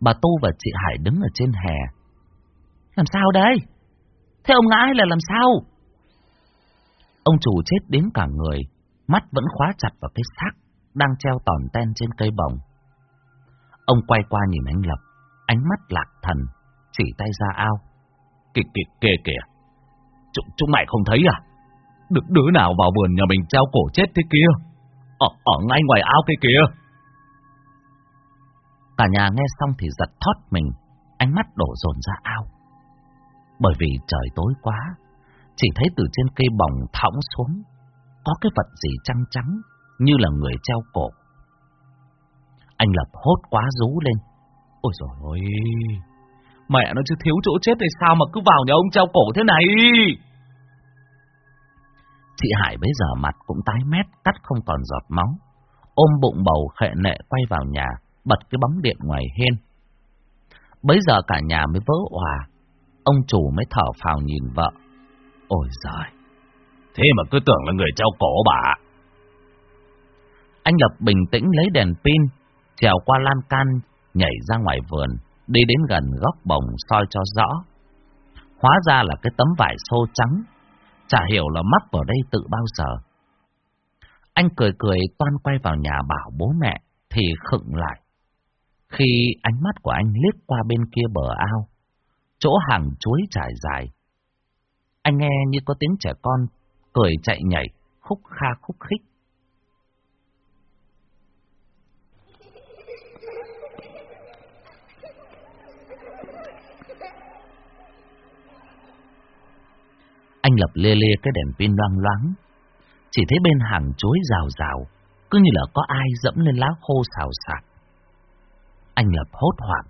Speaker 1: Bà Tu và chị Hải đứng ở trên hè. Làm sao đây? Thế ông ngã hay là làm sao? Ông chủ chết đến cả người, mắt vẫn khóa chặt vào cái xác đang treo tòn ten trên cây bồng. Ông quay qua nhìn anh Lập, ánh mắt lạc thần, chỉ tay ra ao.
Speaker 2: Kìa kìa kìa kìa, chúng, chúng mày không thấy à? Được đứa nào vào vườn nhà mình treo cổ chết thế kia? Ở, ở ngay ngoài ao kia kìa.
Speaker 1: Cả nhà nghe xong thì giật thót mình, ánh mắt đổ dồn ra ao. Bởi vì trời tối quá, chỉ thấy từ trên cây bồng thõng xuống, có cái vật gì trắng trắng, như là người treo cổ. Anh Lập hốt quá rú lên.
Speaker 2: Ôi trời ơi, mẹ nó chứ thiếu chỗ chết thì sao mà cứ vào nhà ông treo cổ thế này?
Speaker 1: Chị Hải bây giờ mặt cũng tái mét, cắt không còn giọt máu. Ôm bụng bầu khệ nệ quay vào nhà, bật cái bóng điện ngoài hiên. Bấy giờ cả nhà mới vỡ hòa, ông chủ mới thở phào nhìn vợ. Ôi giời,
Speaker 2: thế mà cứ tưởng là người treo cổ bà.
Speaker 1: Anh Lập bình tĩnh lấy đèn pin, trèo qua lan can, nhảy ra ngoài vườn, đi đến gần góc bồng soi cho rõ. Hóa ra là cái tấm vải xô trắng, chả hiểu là mắc vào đây tự bao giờ. Anh cười cười toan quay vào nhà bảo bố mẹ, thì khựng lại. Khi ánh mắt của anh liếc qua bên kia bờ ao, chỗ hàng chuối trải dài, anh nghe như có tiếng trẻ con cười chạy nhảy, khúc kha khúc khích. Anh lập lê lê cái đèn pin loang loáng, chỉ thấy bên hàng chuối rào rào, cứ như là có ai dẫm lên lá khô xào xạc. Anh Lập hốt hoảng.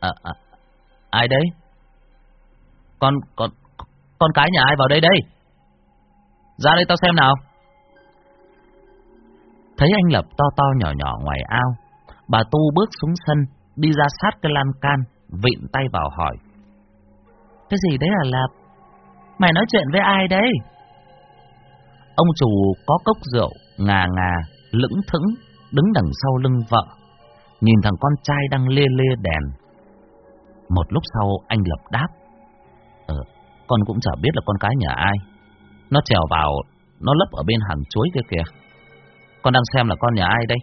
Speaker 1: À, à, ai đấy? Con, con, con cái nhà ai vào đây đây? Ra đây tao xem nào. Thấy anh Lập to to nhỏ nhỏ ngoài ao, bà Tu bước xuống sân, đi ra sát cái lan can, vịn tay vào hỏi. Cái gì đấy hả Lập? Mày nói chuyện với ai đấy? Ông chủ có cốc rượu, ngà ngà, lững thững, đứng đằng sau lưng vợ, nhìn thằng con trai đang lê lê đèn. Một lúc sau anh Lập đáp. Ờ, con cũng chả biết là con cái nhà ai. Nó trèo vào, nó lấp ở bên hàng chuối kia kìa. Con đang xem là con nhà ai đây?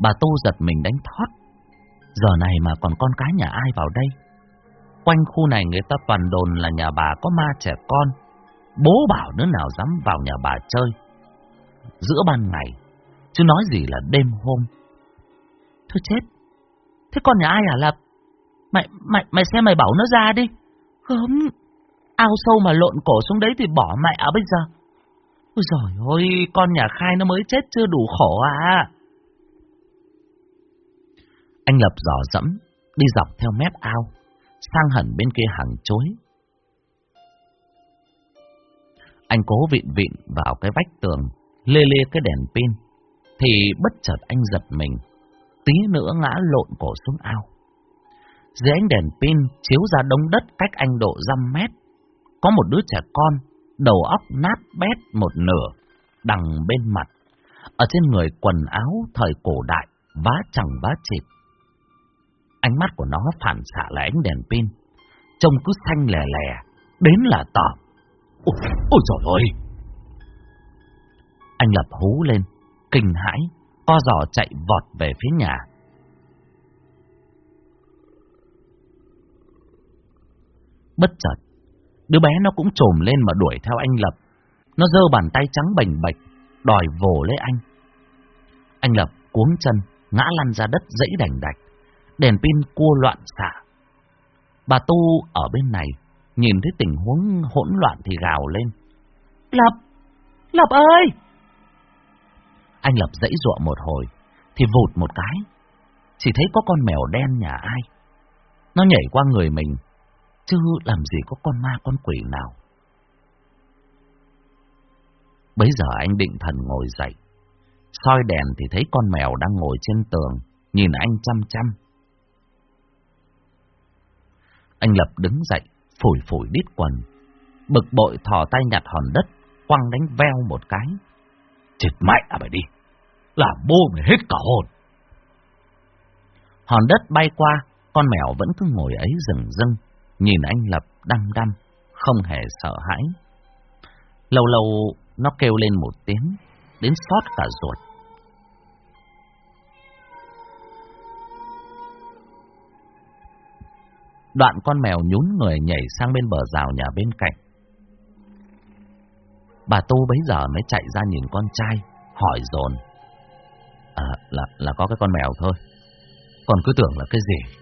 Speaker 1: Bà Tu giật mình đánh thót. Giờ này mà còn con cái nhà ai vào đây? Quanh khu này người ta toàn đồn là nhà bà có ma trẻ con. Bố bảo đứa nào dám vào nhà bà chơi. Giữa ban ngày, chứ nói gì là đêm hôm. Thôi chết, thế con nhà ai hả Lập? Mày, mày, mày xem mày bảo nó ra đi. Gớm, ao sâu mà lộn cổ xuống đấy thì bỏ mẹ ở bây giờ. Ôi giời ơi, con nhà khai nó mới chết chưa đủ khổ à. Anh Lập dò dẫm, đi dọc theo mép ao, sang hẳn bên kia hàng chối. Anh cố vịn vịn vào cái vách tường, lê lê cái đèn pin thì bất chợt anh giật mình, tí nữa ngã lộn cổ xuống ao. Dưới ánh đèn pin chiếu ra đống đất cách anh độ dăm mét, có một đứa trẻ con, đầu óc nát bét một nửa, đằng bên mặt. Ở trên người quần áo thời cổ đại, vá chẳng vá chịt. Ánh mắt của nó phản xạ lại ánh đèn pin. Trông cứ xanh lè lè, đến là tỏ.
Speaker 2: Ôi, ôi trời ơi!
Speaker 1: Anh lập hú lên, kinh hãi, co giò chạy vọt về phía nhà. Bất chợt, đứa bé nó cũng trồm lên mà đuổi theo anh Lập. Nó giơ bàn tay trắng bềnh bạch, đòi vồ lấy anh. Anh Lập cuống chân, ngã lăn ra đất dãy đành đạch. Đèn pin cua loạn xạ. Bà Tu ở bên này, nhìn thấy tình huống hỗn loạn thì gào lên.
Speaker 3: Lập! Lập ơi!
Speaker 1: Anh Lập dãy ruộng một hồi, thì vụt một cái. Chỉ thấy có con mèo đen nhà ai. Nó nhảy qua người mình, chứ làm gì có con ma con quỷ nào. Bấy giờ anh định thần ngồi dậy, soi đèn thì thấy con mèo đang ngồi trên tường, nhìn anh chăm chăm. Anh Lập đứng dậy, phủi phủi đít quần, bực bội thò tay nhặt hòn đất, quăng đánh veo một cái.
Speaker 2: Chết mẹ à mày đi, làm bố mày hết cả hồn.
Speaker 1: Hòn đất bay qua, con mèo vẫn cứ ngồi ấy rừng rưng, nhìn anh Lập đăm đăm, không hề sợ hãi. Lâu lâu nó kêu lên một tiếng, đến xót cả ruột. Đoạn con mèo nhún người nhảy sang bên bờ rào nhà bên cạnh. Bà Tu bấy giờ mới chạy ra nhìn con trai, hỏi dồn À, là, là có cái con mèo thôi. Còn cứ tưởng là cái gì.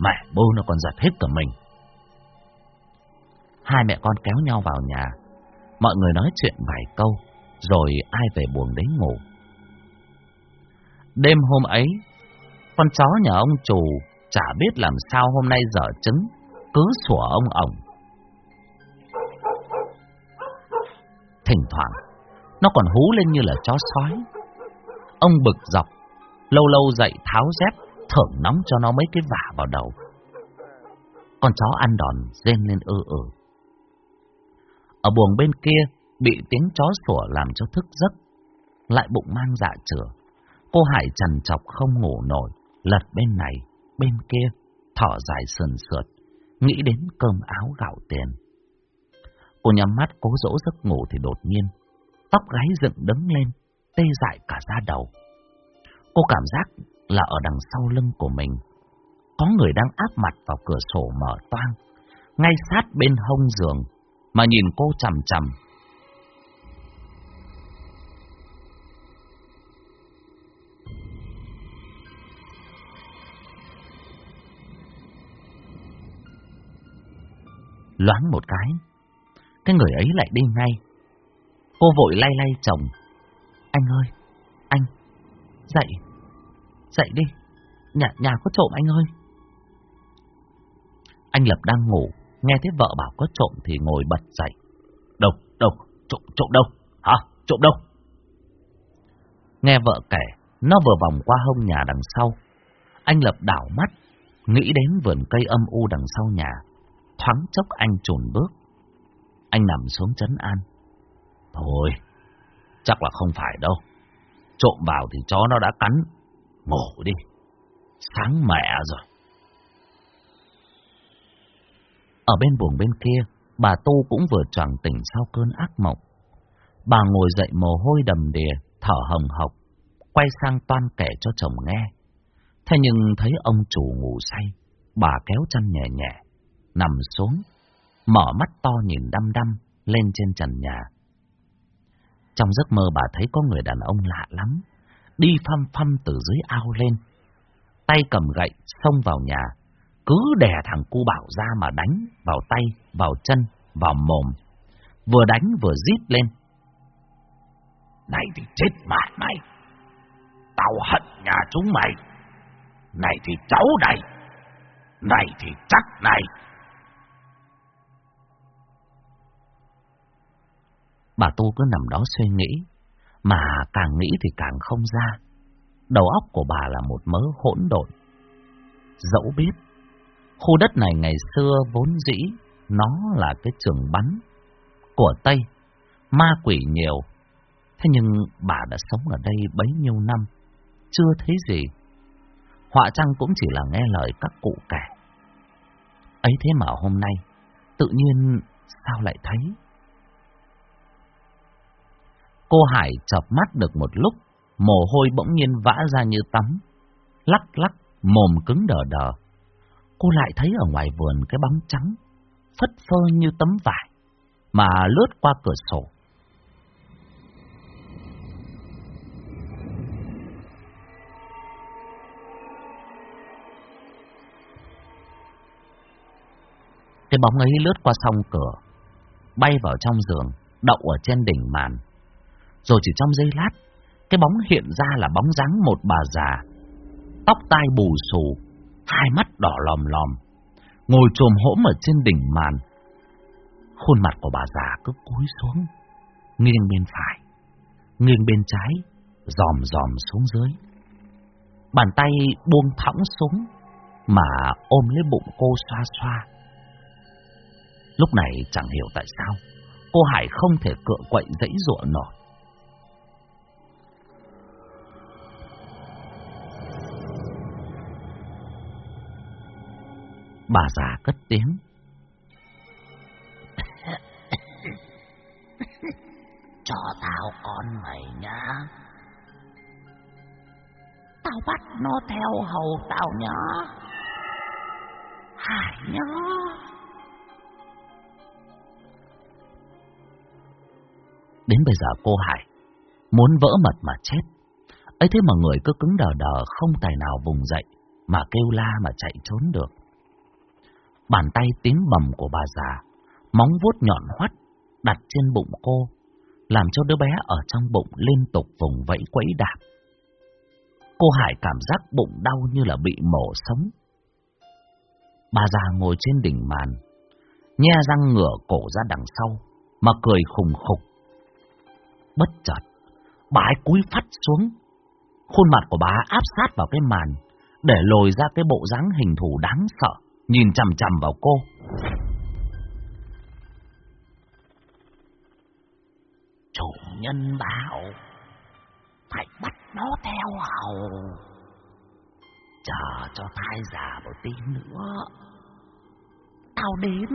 Speaker 1: Mẹ bố nó còn giật hết cả mình. Hai mẹ con kéo nhau vào nhà. Mọi người nói chuyện vài câu, rồi ai về buồn đấy ngủ. Đêm hôm ấy, con chó nhà ông chủ chả biết làm sao hôm nay dở trứng, cứ sủa ông ổng. Thỉnh thoảng, nó còn hú lên như là chó sói. Ông bực dọc, lâu lâu dậy tháo dép, thưởng nóng cho nó mấy cái vả vào đầu. Con chó ăn đòn rên lên ư ử. Ở buồng bên kia, bị tiếng chó sủa làm cho thức giấc, lại bụng mang dạ chửa. Cô Hải trần chọc không ngủ nổi, lật bên này, bên kia, thỏ dài sườn sượt, nghĩ đến cơm áo gạo tiền. Cô nhắm mắt cố dỗ giấc ngủ thì đột nhiên, tóc gáy dựng đứng lên, tê dại cả da đầu. Cô cảm giác là ở đằng sau lưng của mình, có người đang áp mặt vào cửa sổ mở toang, ngay sát bên hông giường, mà nhìn cô chằm chằm. Loáng một cái, cái người ấy lại đi ngay. Cô vội lay lay chồng. Anh ơi, anh, dậy, dậy đi, nhà, nhà có trộm anh ơi. Anh Lập đang ngủ, nghe thấy vợ bảo có trộm thì ngồi bật dậy.
Speaker 2: Đâu, đâu, trộm, trộm đâu, hả, trộm đâu?
Speaker 1: Nghe vợ kể, nó vừa vòng qua hông nhà đằng sau. Anh Lập đảo mắt, nghĩ đến vườn cây âm u đằng sau nhà. Thoáng chốc anh trùn bước. Anh nằm xuống chấn an.
Speaker 2: Thôi, chắc là không phải đâu. Trộm vào thì chó nó đã cắn. Ngủ đi, sáng mẹ rồi.
Speaker 1: Ở bên buồng bên kia, bà Tu cũng vừa choàng tỉnh sau cơn ác mộng. Bà ngồi dậy mồ hôi đầm đìa, thở hồng hộc, quay sang toan kể cho chồng nghe. Thế nhưng thấy ông chủ ngủ say, bà kéo chân nhẹ nhẹ, nằm xuống, mở mắt to nhìn đăm đăm lên trên trần nhà. Trong giấc mơ bà thấy có người đàn ông lạ lắm, đi phăm phăm từ dưới ao lên, tay cầm gậy xông vào nhà, cứ đè thằng cu bảo ra mà đánh vào tay, vào chân, vào mồm. Vừa đánh vừa rít lên.
Speaker 2: Này thì chết mạt mày. Tao hận nhà chúng mày. Này thì cháu này. Này thì chắc này.
Speaker 1: Bà Tu cứ nằm đó suy nghĩ, mà càng nghĩ thì càng không ra. Đầu óc của bà là một mớ hỗn độn. Dẫu biết Khu đất này ngày xưa vốn dĩ nó là cái trường bắn của Tây, ma quỷ nhiều, Thế nhưng bà đã sống ở đây bấy nhiêu năm, chưa thấy gì. Họa Trăng cũng chỉ là nghe lời các cụ kể. Ấy thế mà hôm nay, tự nhiên sao lại thấy? Cô Hải chợp mắt được một lúc, mồ hôi bỗng nhiên vã ra như tắm. Lắc lắc, mồm cứng đờ đờ. Cô lại thấy ở ngoài vườn cái bóng trắng, phất phơ như tấm vải, mà lướt qua cửa sổ. Cái bóng ấy lướt qua song cửa, bay vào trong giường, đậu ở trên đỉnh màn. Rồi chỉ trong giây lát, cái bóng hiện ra là bóng dáng một bà già, tóc tai bù xù, hai mắt đỏ lòm lòm, ngồi trồm hỗm ở trên đỉnh màn. Khuôn mặt của bà già cứ cúi xuống, nghiêng bên phải, nghiêng bên trái, dòm dòm xuống dưới. Bàn tay buông thõng xuống, mà ôm lấy bụng cô xoa xoa. Lúc này chẳng hiểu tại sao, cô Hải không thể cựa quậy dãy ruộng nổi. Bà già cất tiếng.
Speaker 2: Cho tao con mày nhá. Tao bắt nó theo hầu tao nhá. Hải nhá.
Speaker 1: Đến bây giờ cô Hải muốn vỡ mật mà chết. ấy thế mà người cứ cứng đờ đờ không tài nào vùng dậy mà kêu la mà chạy trốn được. Bàn tay tím bầm của bà già, móng vuốt nhọn hoắt đặt trên bụng cô, làm cho đứa bé ở trong bụng liên tục vùng vẫy quẫy đạp. Cô Hải cảm giác bụng đau như là bị mổ sống. Bà già ngồi trên đỉnh màn, nhe răng ngửa cổ ra đằng sau, mà cười khùng khục. Bất chợt, bà ấy cúi phát xuống, khuôn mặt của bà áp sát vào cái màn, để lồi ra cái bộ dáng hình thù đáng sợ nhìn chằm chằm vào cô.
Speaker 2: Chủ nhân bảo phải bắt nó theo hầu. Chờ cho thai già một tí nữa. Tao đến.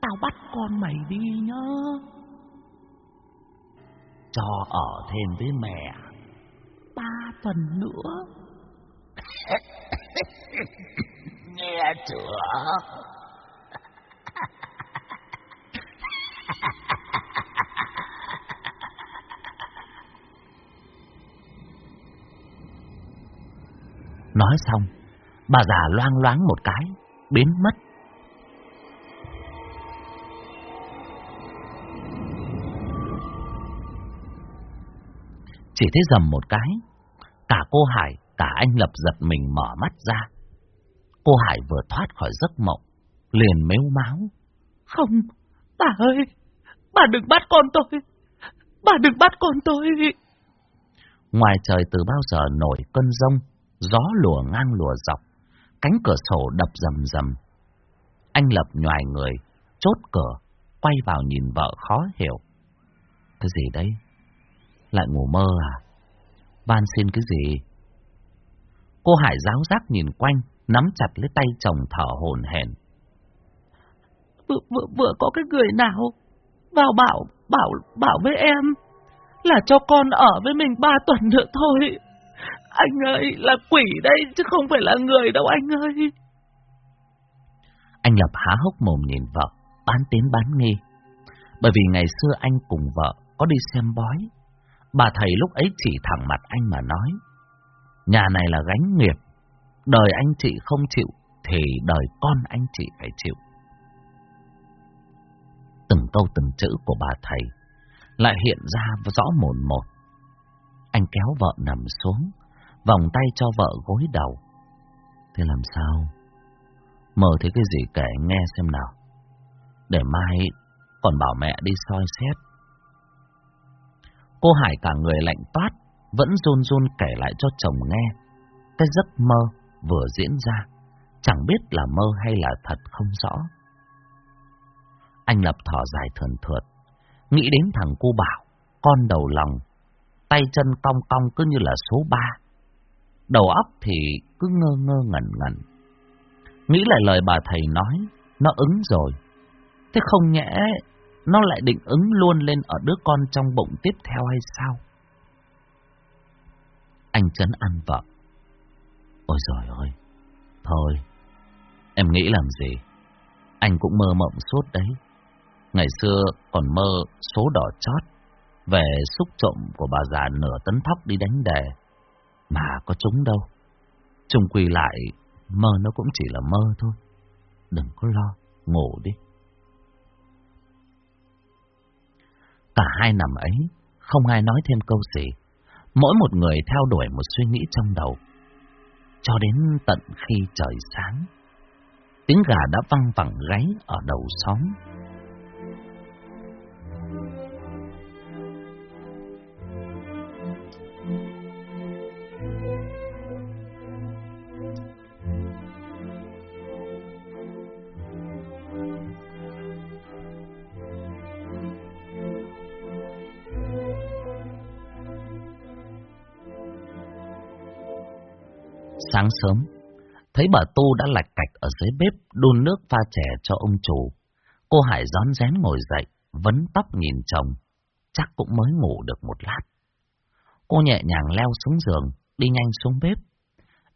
Speaker 2: Tao bắt con mày đi nhá.
Speaker 1: Cho ở thêm với mẹ.
Speaker 2: Ba tuần nữa. nghe chữa
Speaker 1: Nói xong, bà già loang loáng một cái, biến mất. Chỉ thấy dầm một cái, cả cô Hải, cả anh Lập giật mình mở mắt ra. Cô Hải vừa thoát khỏi giấc mộng, liền mếu máu.
Speaker 3: Không, bà ơi, bà đừng bắt con tôi, bà đừng bắt con tôi.
Speaker 1: Ngoài trời từ bao giờ nổi cơn rông, gió lùa ngang lùa dọc, cánh cửa sổ đập rầm rầm. Anh Lập nhòi người, chốt cửa, quay vào nhìn vợ khó hiểu. Cái gì đấy? Lại ngủ mơ à? Van xin cái gì? Cô Hải giáo giác nhìn quanh, nắm chặt lấy tay chồng thở hổn hển.
Speaker 3: Vừa, vừa, vừa có cái người nào vào bảo bảo bảo với em là cho con ở với mình ba tuần nữa thôi. Anh ơi, là quỷ đây chứ không phải là người đâu anh ơi.
Speaker 1: Anh Lập há hốc mồm nhìn vợ, bán tín bán nghi. Bởi vì ngày xưa anh cùng vợ có đi xem bói. Bà thầy lúc ấy chỉ thẳng mặt anh mà nói. Nhà này là gánh nghiệp, Đời anh chị không chịu, Thì đời con anh chị phải chịu. Từng câu từng chữ của bà thầy Lại hiện ra rõ mồn một. Anh kéo vợ nằm xuống, Vòng tay cho vợ gối đầu. Thế làm sao? Mở thấy cái gì kể nghe xem nào. Để mai Còn bảo mẹ đi soi xét. Cô Hải cả người lạnh toát, Vẫn run run kể lại cho chồng nghe. Cái giấc mơ vừa diễn ra, chẳng biết là mơ hay là thật không rõ. Anh Lập thở dài thườn thượt, nghĩ đến thằng cô Bảo, con đầu lòng, tay chân cong cong cứ như là số ba. Đầu óc thì cứ ngơ ngơ ngẩn ngẩn. Nghĩ lại lời bà thầy nói, nó ứng rồi. Thế không nhẽ nó lại định ứng luôn lên ở đứa con trong bụng tiếp theo hay sao? Anh chấn ăn vợ. Ôi trời ơi, thôi, em nghĩ làm gì? Anh cũng mơ mộng suốt đấy. Ngày xưa còn mơ số đỏ chót về xúc trộm của bà già nửa tấn thóc đi đánh đề. Mà có chúng đâu. Trung quy lại, mơ nó cũng chỉ là mơ thôi. Đừng có lo, ngủ đi. Cả hai nằm ấy, không ai nói thêm câu gì. Mỗi một người theo đuổi một suy nghĩ trong đầu. Cho đến tận khi trời sáng, tiếng gà đã văng vẳng gáy ở đầu xóm. Sáng sớm, thấy bà Tu đã lạch cạch ở dưới bếp đun nước pha chè cho ông chủ. Cô Hải rón rén ngồi dậy, vấn tóc nhìn chồng, chắc cũng mới ngủ được một lát. Cô nhẹ nhàng leo xuống giường, đi nhanh xuống bếp.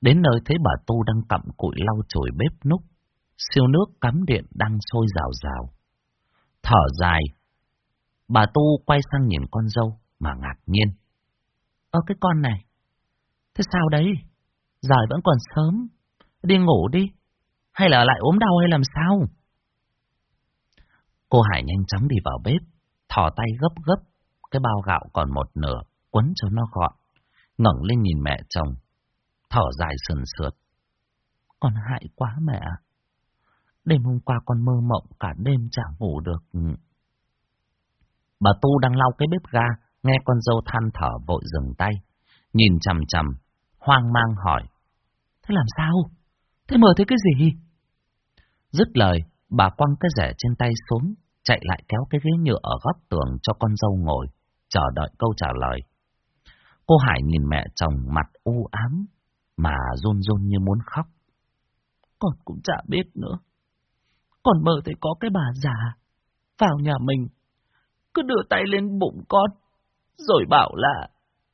Speaker 1: Đến nơi thấy bà Tu đang cặm cụi lau chùi bếp núc, siêu nước cắm điện đang sôi rào rào. Thở dài, bà Tu quay sang nhìn con dâu mà ngạc nhiên. Ơ cái con này, thế sao đấy? Giờ vẫn còn sớm, đi ngủ đi, hay là lại ốm đau hay làm sao? Cô Hải nhanh chóng đi vào bếp, thò tay gấp gấp, cái bao gạo còn một nửa, quấn cho nó gọn, ngẩng lên nhìn mẹ chồng, thở dài sườn sượt. Con hại quá mẹ Đêm hôm qua con mơ mộng cả đêm chẳng ngủ được. Bà Tu đang lau cái bếp ga, nghe con dâu than thở vội dừng tay, nhìn chằm chằm, hoang mang hỏi. Thế làm sao? Thế mở thấy cái gì? Dứt lời, bà quăng cái rẻ trên tay xuống, chạy lại kéo cái ghế nhựa ở góc tường cho con dâu ngồi, chờ đợi câu trả lời. Cô Hải nhìn mẹ chồng mặt u ám, mà run run như muốn khóc. Con cũng chả biết nữa. Con mơ thấy có cái bà già vào nhà mình, cứ đưa tay lên bụng con, rồi bảo là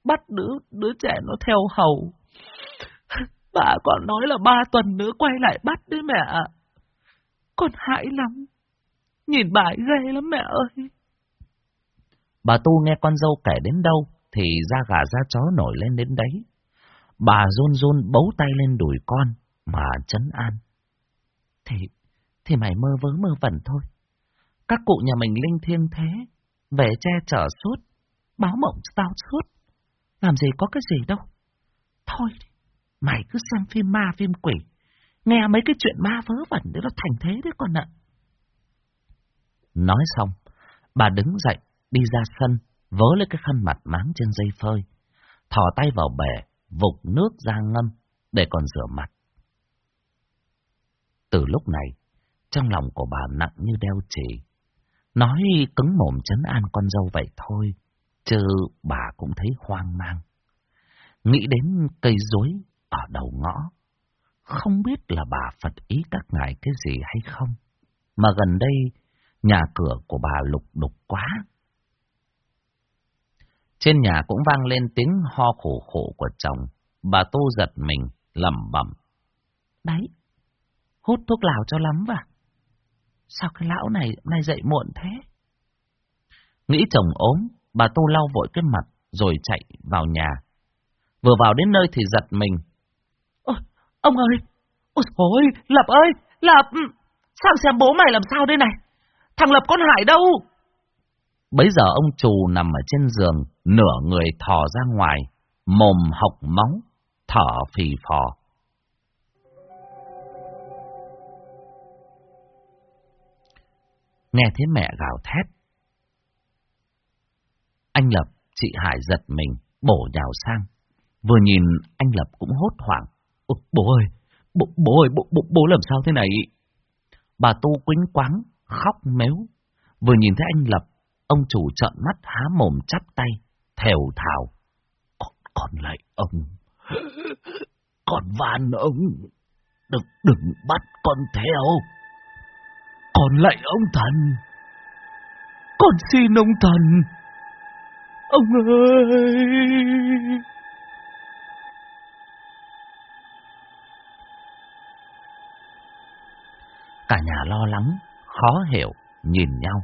Speaker 1: bắt đứa đứa trẻ nó theo hầu. Bà còn nói là ba tuần nữa quay lại bắt đấy mẹ ạ. Con hại lắm. Nhìn bà ấy ghê lắm mẹ ơi. Bà Tu nghe con dâu kể đến đâu thì da gà da chó nổi lên đến đấy. Bà run run bấu tay lên đùi con mà chấn an. Thì, thì mày mơ vớ mơ vẩn thôi. Các cụ nhà mình linh thiêng thế, về che chở suốt, báo mộng tao suốt. Làm gì có cái gì đâu. Thôi Mày cứ xem phim ma phim quỷ. Nghe mấy cái chuyện ma vớ vẩn đấy nó thành thế đấy con ạ. Nói xong, bà đứng dậy, đi ra sân, vớ lấy cái khăn mặt máng trên dây phơi. Thò tay vào bể, vục nước ra ngâm, để còn rửa mặt. Từ lúc này, trong lòng của bà nặng như đeo chỉ. Nói cứng mồm chấn an con dâu vậy thôi, chứ bà cũng thấy hoang mang. Nghĩ đến cây rối ở đầu ngõ. Không biết là bà Phật ý các ngài cái gì hay không, mà gần đây nhà cửa của bà lục đục quá. Trên nhà cũng vang lên tiếng ho khổ khổ của chồng, bà Tô giật mình, lẩm bẩm. Đấy, hút thuốc lào cho lắm vào. Sao cái lão này nay dậy muộn thế? Nghĩ chồng ốm, bà Tô lau vội cái mặt rồi chạy vào nhà. Vừa vào đến nơi thì giật mình,
Speaker 3: Ông ơi! Ôi ôi, Lập ơi! Lập! Sang xem bố mày làm sao đây này? Thằng Lập con Hải đâu?
Speaker 1: Bấy giờ ông trù nằm ở trên giường, nửa người thò ra ngoài, mồm hộc máu, thở phì phò. Nghe thấy mẹ gào thét. Anh Lập, chị Hải giật mình, bổ nhào sang. Vừa nhìn anh Lập cũng hốt hoảng. Bố ơi, bố, bố ơi, bố, bố, bố làm sao thế này? Bà Tu quính quáng, khóc méo. Vừa nhìn thấy anh Lập, Ông chủ trợn mắt há mồm chắp tay, thều thào. Con, con lại ông, con van ông, đừng, đừng bắt con theo. Con lại ông thần, con xin ông thần. Ông ơi! Cả nhà lo lắng, khó hiểu, nhìn nhau.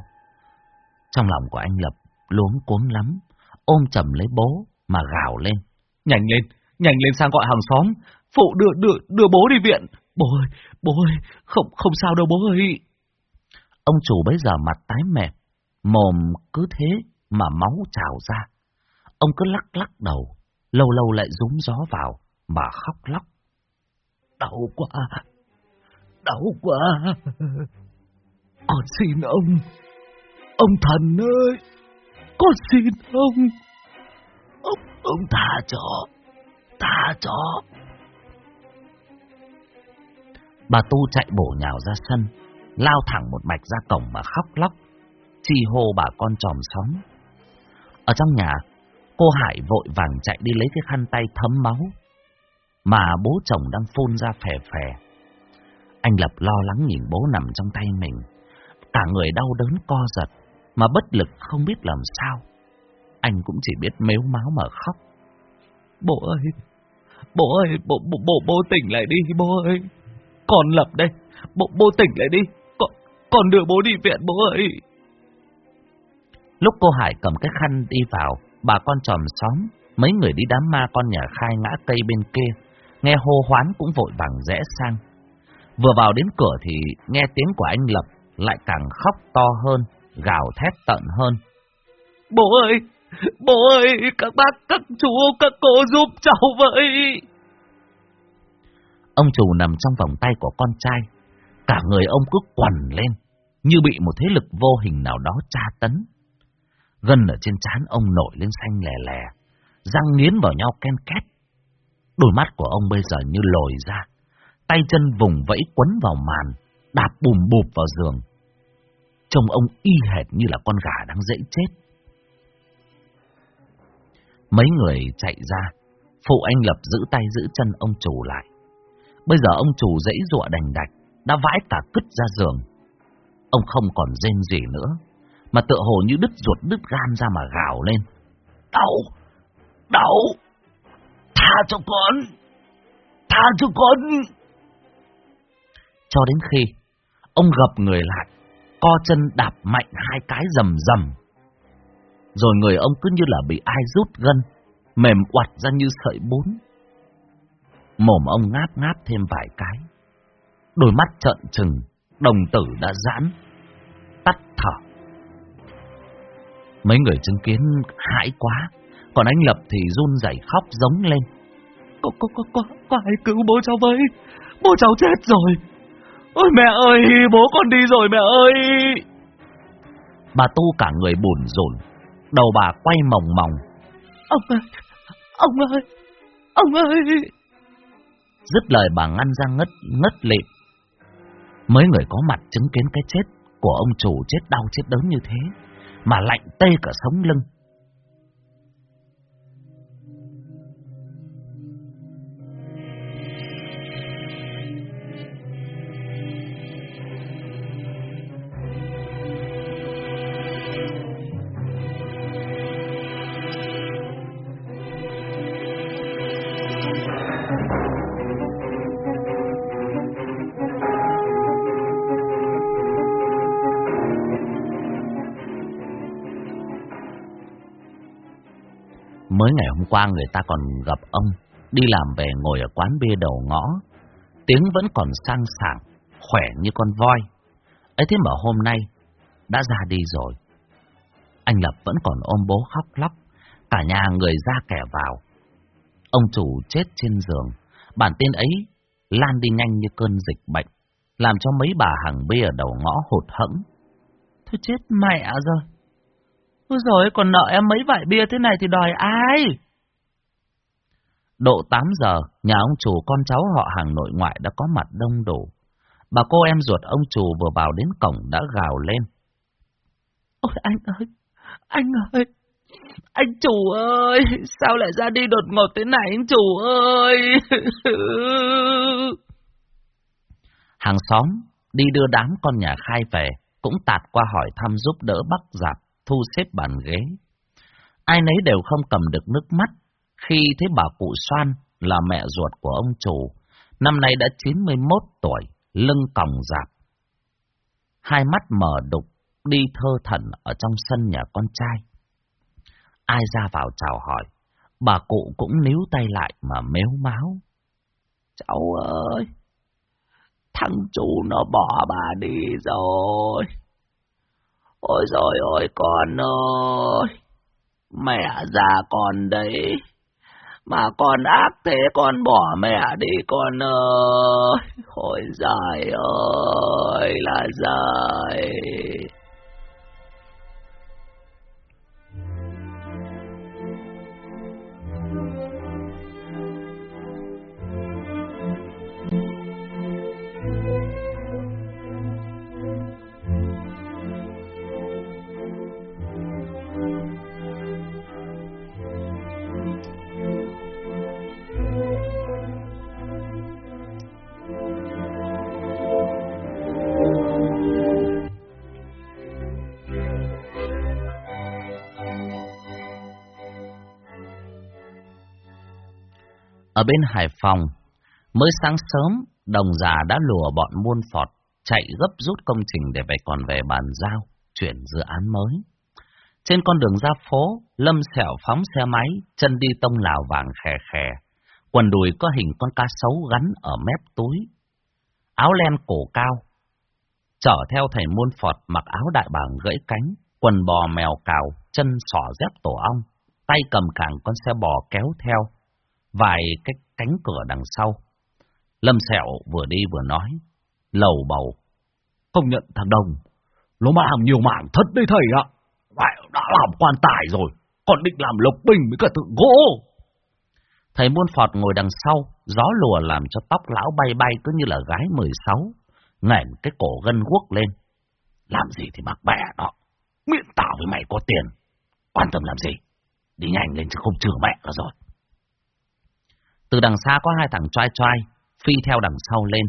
Speaker 1: Trong lòng của anh Lập luống cuống lắm, ôm chầm lấy bố mà gào lên.
Speaker 3: Nhanh lên, nhanh lên sang gọi hàng xóm, phụ đưa đưa đưa bố đi viện. Bố ơi, bố ơi, không không sao đâu bố ơi.
Speaker 1: Ông chủ bây giờ mặt tái mệt, mồm cứ thế mà máu trào ra. Ông cứ lắc lắc đầu, lâu lâu lại rúm gió vào mà khóc lóc. Đau quá, đau quá. Con xin ông, ông thần ơi, con xin ông, ông, ông tha cho, tha cho. Bà Tu chạy bổ nhào ra sân, lao thẳng một mạch ra cổng mà khóc lóc, chi hô bà con tròm xóm. Ở trong nhà, cô Hải vội vàng chạy đi lấy cái khăn tay thấm máu, mà bố chồng đang phun ra phè phè. Anh Lập lo lắng nhìn bố nằm trong tay mình, cả người đau đớn co giật, mà bất lực không biết làm sao. Anh cũng chỉ biết mếu máu mà khóc.
Speaker 3: Bố ơi, bố ơi, bố, bố, bố, bố tỉnh lại đi, bố ơi. Con Lập đây, bố, bố tỉnh lại đi, con, con đưa bố đi viện, bố ơi.
Speaker 1: Lúc cô Hải cầm cái khăn đi vào, bà con tròm xóm, mấy người đi đám ma con nhà khai ngã cây bên kia, nghe hô hoán cũng vội vàng rẽ sang. Vừa vào đến cửa thì nghe tiếng của anh Lập lại càng khóc to hơn, gào thét tận hơn.
Speaker 3: Bố ơi, bố ơi, các bác, các chú, các cô giúp cháu với.
Speaker 1: Ông chủ nằm trong vòng tay của con trai, cả người ông cứ quằn lên, như bị một thế lực vô hình nào đó tra tấn. Gân ở trên trán ông nổi lên xanh lè lè, răng nghiến vào nhau ken két. Đôi mắt của ông bây giờ như lồi ra, tay chân vùng vẫy quấn vào màn, đạp bùm bụp vào giường. Trông ông y hệt như là con gà đang dễ chết. Mấy người chạy ra, phụ anh Lập giữ tay giữ chân ông chủ lại. Bây giờ ông chủ dãy dụa đành đạch, đã vãi cả cứt ra giường. Ông không còn rên gì nữa, mà tựa hồ như đứt ruột đứt gan ra mà gào lên. Đau! Đau! Tha cho con! Tha cho con! Cho đến khi ông gập người lại, co chân đạp mạnh hai cái rầm rầm. Rồi người ông cứ như là bị ai rút gân, mềm oặt ra như sợi bún. Mồm ông ngáp ngáp thêm vài cái. Đôi mắt trợn trừng, đồng tử đã giãn, tắt thở. Mấy người chứng kiến hãi quá, còn anh Lập thì run rẩy khóc giống lên.
Speaker 3: Có, có, có, có, có ai cứu bố cháu với, bố cháu chết rồi. Ôi mẹ ơi, bố con đi rồi mẹ ơi.
Speaker 1: Bà Tu cả người buồn rộn, đầu bà quay mòng mòng.
Speaker 3: Ông ơi, ông ơi, ông ơi.
Speaker 1: Dứt lời bà ngăn ra ngất, ngất lịm. Mấy người có mặt chứng kiến cái chết của ông chủ chết đau chết đớn như thế, mà lạnh tê cả sống lưng. Mới ngày hôm qua người ta còn gặp ông, Đi làm về ngồi ở quán bia đầu ngõ. Tiếng vẫn còn sang sảng, Khỏe như con voi. Ấy thế mà hôm nay, Đã ra đi rồi. Anh Lập vẫn còn ôm bố khóc lóc, Cả nhà người ra kẻ vào. Ông chủ chết trên giường, Bản tin ấy Lan đi nhanh như cơn dịch bệnh, Làm cho mấy bà hàng bia ở đầu ngõ hụt hẫng.
Speaker 3: Thôi chết mẹ rồi. Ôi rồi còn nợ em mấy vải bia thế này thì đòi ai?
Speaker 1: Độ 8 giờ, nhà ông chủ con cháu họ hàng nội ngoại đã có mặt đông đủ. Bà cô em ruột ông chủ vừa vào đến cổng đã gào lên.
Speaker 3: Ôi anh ơi, Anh ơi, anh chủ ơi, sao lại ra đi đột ngột thế này anh chủ ơi?
Speaker 1: Hàng xóm đi đưa đám con nhà khai về, cũng tạt qua hỏi thăm giúp đỡ bắt giạp, thu xếp bàn ghế. Ai nấy đều không cầm được nước mắt khi thấy bà cụ Soan là mẹ ruột của ông chủ, năm nay đã 91 tuổi, lưng còng dạp. Hai mắt mở đục, đi thơ thẩn ở trong sân nhà con trai. Ai ra vào chào hỏi, bà cụ cũng níu tay lại mà méo máu.
Speaker 3: Cháu ơi, thằng chủ nó bỏ bà đi rồi. Ôi rồi ôi con ơi, mẹ già con đấy. Mà con ác thế con bỏ mẹ đi con ơi. Ôi dài ơi là dài.
Speaker 1: Ở bên Hải Phòng, mới sáng sớm, đồng già đã lùa bọn muôn phọt, chạy gấp rút công trình để về còn về bàn giao, chuyển dự án mới. Trên con đường ra phố, Lâm Sẹo phóng xe máy, chân đi tông lào vàng khè khè. Quần đùi có hình con cá sấu gắn ở mép túi. Áo len cổ cao. Chở theo thầy muôn phọt mặc áo đại bàng gãy cánh, quần bò mèo cào, chân sỏ dép tổ ong. Tay cầm cảng con xe bò kéo theo, vài cái cánh cửa đằng sau. Lâm Sẹo vừa đi vừa nói, lầu bầu.
Speaker 2: Công nhận thằng Đông, nó mang nhiều mảng thật đấy thầy ạ. Vậy đã làm quan tài rồi, còn định làm lộc bình với cả tượng gỗ.
Speaker 1: Thầy muôn phọt ngồi đằng sau, gió lùa làm cho tóc lão bay bay cứ như là gái 16, ngẩng cái cổ gân guốc lên.
Speaker 2: Làm gì thì mặc bẻ đó, miễn tao với mày có tiền, quan tâm làm gì, đi nhanh lên chứ không chừa mẹ nữa rồi.
Speaker 1: Từ đằng xa có hai thằng trai trai, phi theo đằng sau lên.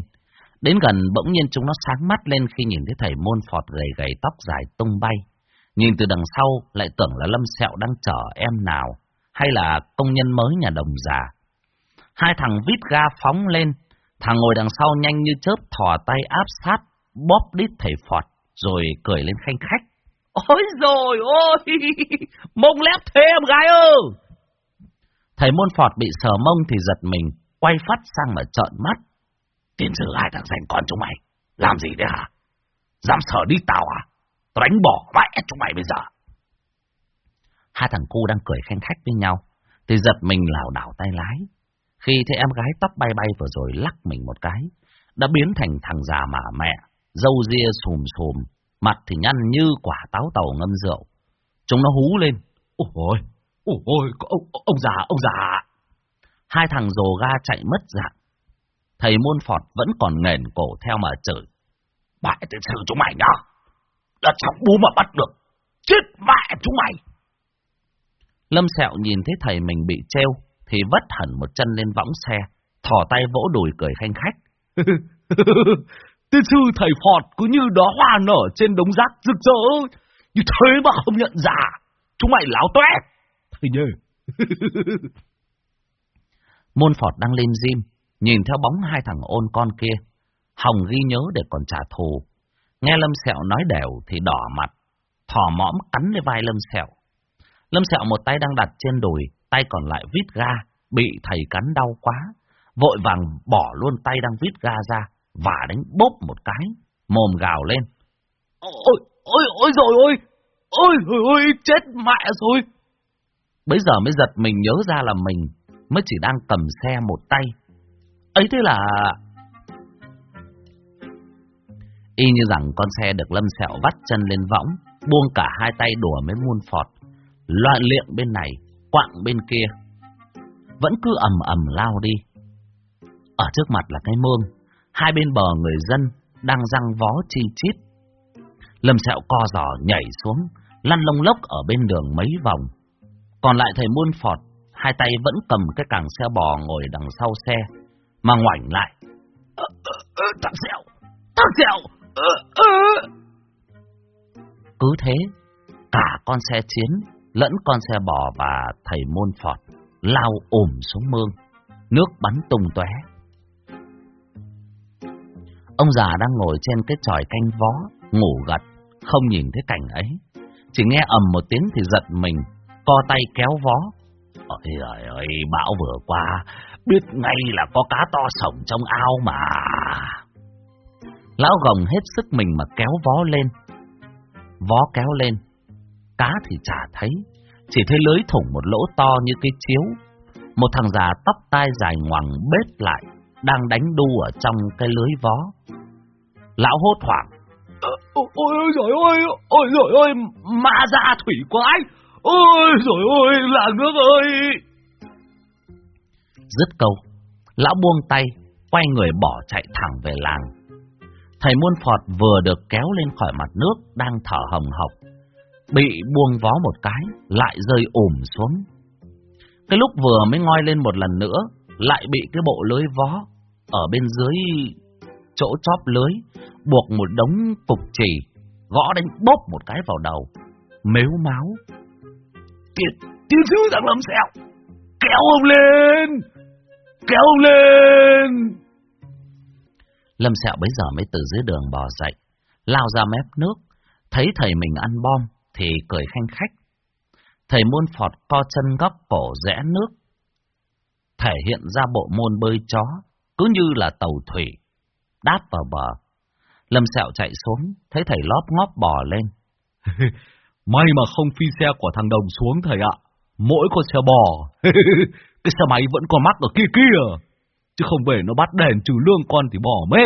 Speaker 1: Đến gần bỗng nhiên chúng nó sáng mắt lên khi nhìn thấy thầy môn phọt gầy gầy tóc dài tung bay. Nhìn từ đằng sau lại tưởng là Lâm Sẹo đang chở em nào, hay là công nhân mới nhà đồng già. Hai thằng vít ga phóng lên, thằng ngồi đằng sau nhanh như chớp thò tay áp sát, bóp đít thầy phọt, rồi cười lên khanh khách.
Speaker 3: Ôi rồi ôi, mông lép thế em gái ơi!
Speaker 1: Thầy môn phọt bị sờ mông thì giật mình, quay phát sang mà trợn mắt.
Speaker 2: Tiền sử hai thằng giành con chúng mày, làm gì đấy hả? Dám sờ đi tao à? Tao đánh bỏ mẹ chúng mày bây giờ.
Speaker 1: Hai thằng cu đang cười khen khách với nhau, thì giật mình lảo đảo tay lái. Khi thấy em gái tóc bay bay vừa rồi lắc mình một cái, đã biến thành thằng già mà mẹ, dâu ria xùm xùm, mặt thì nhăn như quả táo tàu ngâm rượu. Chúng nó hú lên.
Speaker 2: Ôi, ôi, ông, ông già, ông già.
Speaker 1: Hai thằng rồ ga chạy mất dạng. Thầy môn phọt vẫn còn nghền cổ theo mà chửi.
Speaker 2: Bại tên sư chúng mày nhá. Là cháu bú mà bắt được. Chết mẹ chúng mày.
Speaker 1: Lâm Sẹo nhìn thấy thầy mình bị treo, thì vất hẳn một chân lên võng xe, thò tay vỗ đùi cười khanh khách.
Speaker 2: Tiên sư thầy Phọt cứ như đó hoa nở trên đống rác rực rỡ. Như thế mà không nhận ra. Chúng mày láo toét. Nhớ.
Speaker 1: Môn Phọt đang lên gym, nhìn theo bóng hai thằng ôn con kia. Hồng ghi nhớ để còn trả thù. Nghe Lâm Sẹo nói đều thì đỏ mặt, thò mõm cắn lên vai Lâm Sẹo. Lâm Sẹo một tay đang đặt trên đùi, tay còn lại vít ga, bị thầy cắn đau quá. Vội vàng bỏ luôn tay đang vít ga ra, và đánh bốp một cái, mồm gào lên.
Speaker 3: Ôi, ôi, ôi rồi ôi, ôi, ôi, ôi, chết mẹ rồi.
Speaker 1: Bây giờ mới giật mình nhớ ra là mình mới chỉ đang cầm xe một tay. Ấy thế là... Y như rằng con xe được lâm sẹo vắt chân lên võng, buông cả hai tay đùa mới muôn phọt, loạn liệm bên này, quạng bên kia. Vẫn cứ ầm ầm lao đi. Ở trước mặt là cái mương, hai bên bờ người dân đang răng vó chi chít. Lâm sẹo co giò nhảy xuống, lăn lông lốc ở bên đường mấy vòng. Còn lại thầy muôn phọt, hai tay vẫn cầm cái càng xe bò ngồi đằng sau xe, mà ngoảnh lại.
Speaker 2: Ờ, ờ, ờ, thằng Sẹo, thằng Sẹo, ờ, ờ.
Speaker 1: Cứ thế, cả con xe chiến, lẫn con xe bò và thầy môn phọt, lao ồm xuống mương, nước bắn tung tóe. Ông già đang ngồi trên cái tròi canh vó, ngủ gật, không nhìn thấy cảnh ấy. Chỉ nghe ầm một tiếng thì giật mình, co tay kéo vó.
Speaker 2: Ôi trời ơi, bão vừa qua, biết ngay là có cá to sống trong ao mà.
Speaker 1: Lão gồng hết sức mình mà kéo vó lên. Vó kéo lên, cá thì chả thấy, chỉ thấy lưới thủng một lỗ to như cái chiếu. Một thằng già tóc tai dài ngoằng bết lại, đang đánh đu ở trong cái lưới vó. Lão hốt hoảng.
Speaker 2: Ôi, ôi trời ơi, ôi trời ơi, ma ra thủy quái, ôi trời ơi, làng nước ơi.
Speaker 1: Dứt câu, lão buông tay, quay người bỏ chạy thẳng về làng. Thầy muôn phọt vừa được kéo lên khỏi mặt nước, đang thở hồng hộc, bị buông vó một cái, lại rơi ủm xuống. Cái lúc vừa mới ngoi lên một lần nữa, lại bị cái bộ lưới vó ở bên dưới chỗ chóp lưới, buộc một đống cục chỉ, gõ đánh bóp một cái vào đầu, mếu máu.
Speaker 2: Tiên, tiên sư thằng lâm sẹo, kéo ông lên, kéo ông lên.
Speaker 1: Lâm sẹo bấy giờ mới từ dưới đường bò dậy, lao ra mép nước, thấy thầy mình ăn bom, thì cười khanh khách. Thầy môn phọt co chân góc cổ rẽ nước, thể hiện ra bộ môn bơi chó, cứ như là tàu thủy, đáp vào bờ. Lâm sẹo chạy xuống, thấy thầy lóp ngóp bò lên.
Speaker 2: May mà không phi xe của thằng Đồng xuống thầy ạ, mỗi con xe bò, cái xe máy vẫn còn mắc ở kia kia, chứ không về nó bắt đèn trừ lương con thì bỏ mê.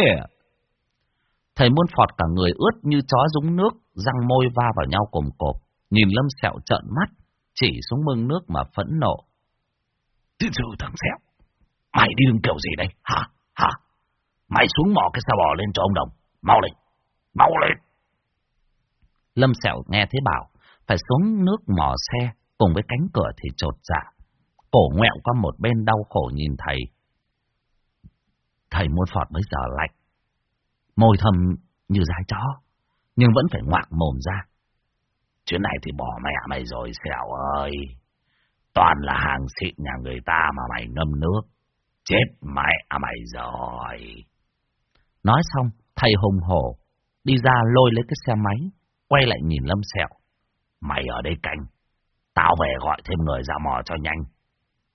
Speaker 1: Thầy muôn phọt cả người ướt như chó dúng nước, răng môi va vào nhau cùng cộp, nhìn Lâm Sẹo trợn mắt, chỉ xuống mương nước mà phẫn nộ.
Speaker 2: Tiên sư thằng Sẹo, mày đi đường kiểu gì đây, hả, hả? Mày xuống mò cái xe bò lên cho ông Đồng, mau lên, mau lên.
Speaker 1: Lâm Sẹo nghe thế bảo, phải xuống nước mò xe, cùng với cánh cửa thì trột dạ. Cổ ngoẹo qua một bên đau khổ nhìn thầy. Thầy muôn phọt mới giờ lạnh, môi thầm như dai chó, nhưng vẫn phải ngoạc mồm ra.
Speaker 2: chuyện này thì bỏ mẹ mày rồi xẻo ơi. Toàn là hàng xịn nhà người ta mà mày ngâm nước. Chết mẹ mày rồi.
Speaker 1: Nói xong, thầy hùng hổ, đi ra lôi lấy cái xe máy, quay lại nhìn Lâm Sẹo.
Speaker 2: Mày ở đây canh, tao về gọi thêm người ra mò cho nhanh.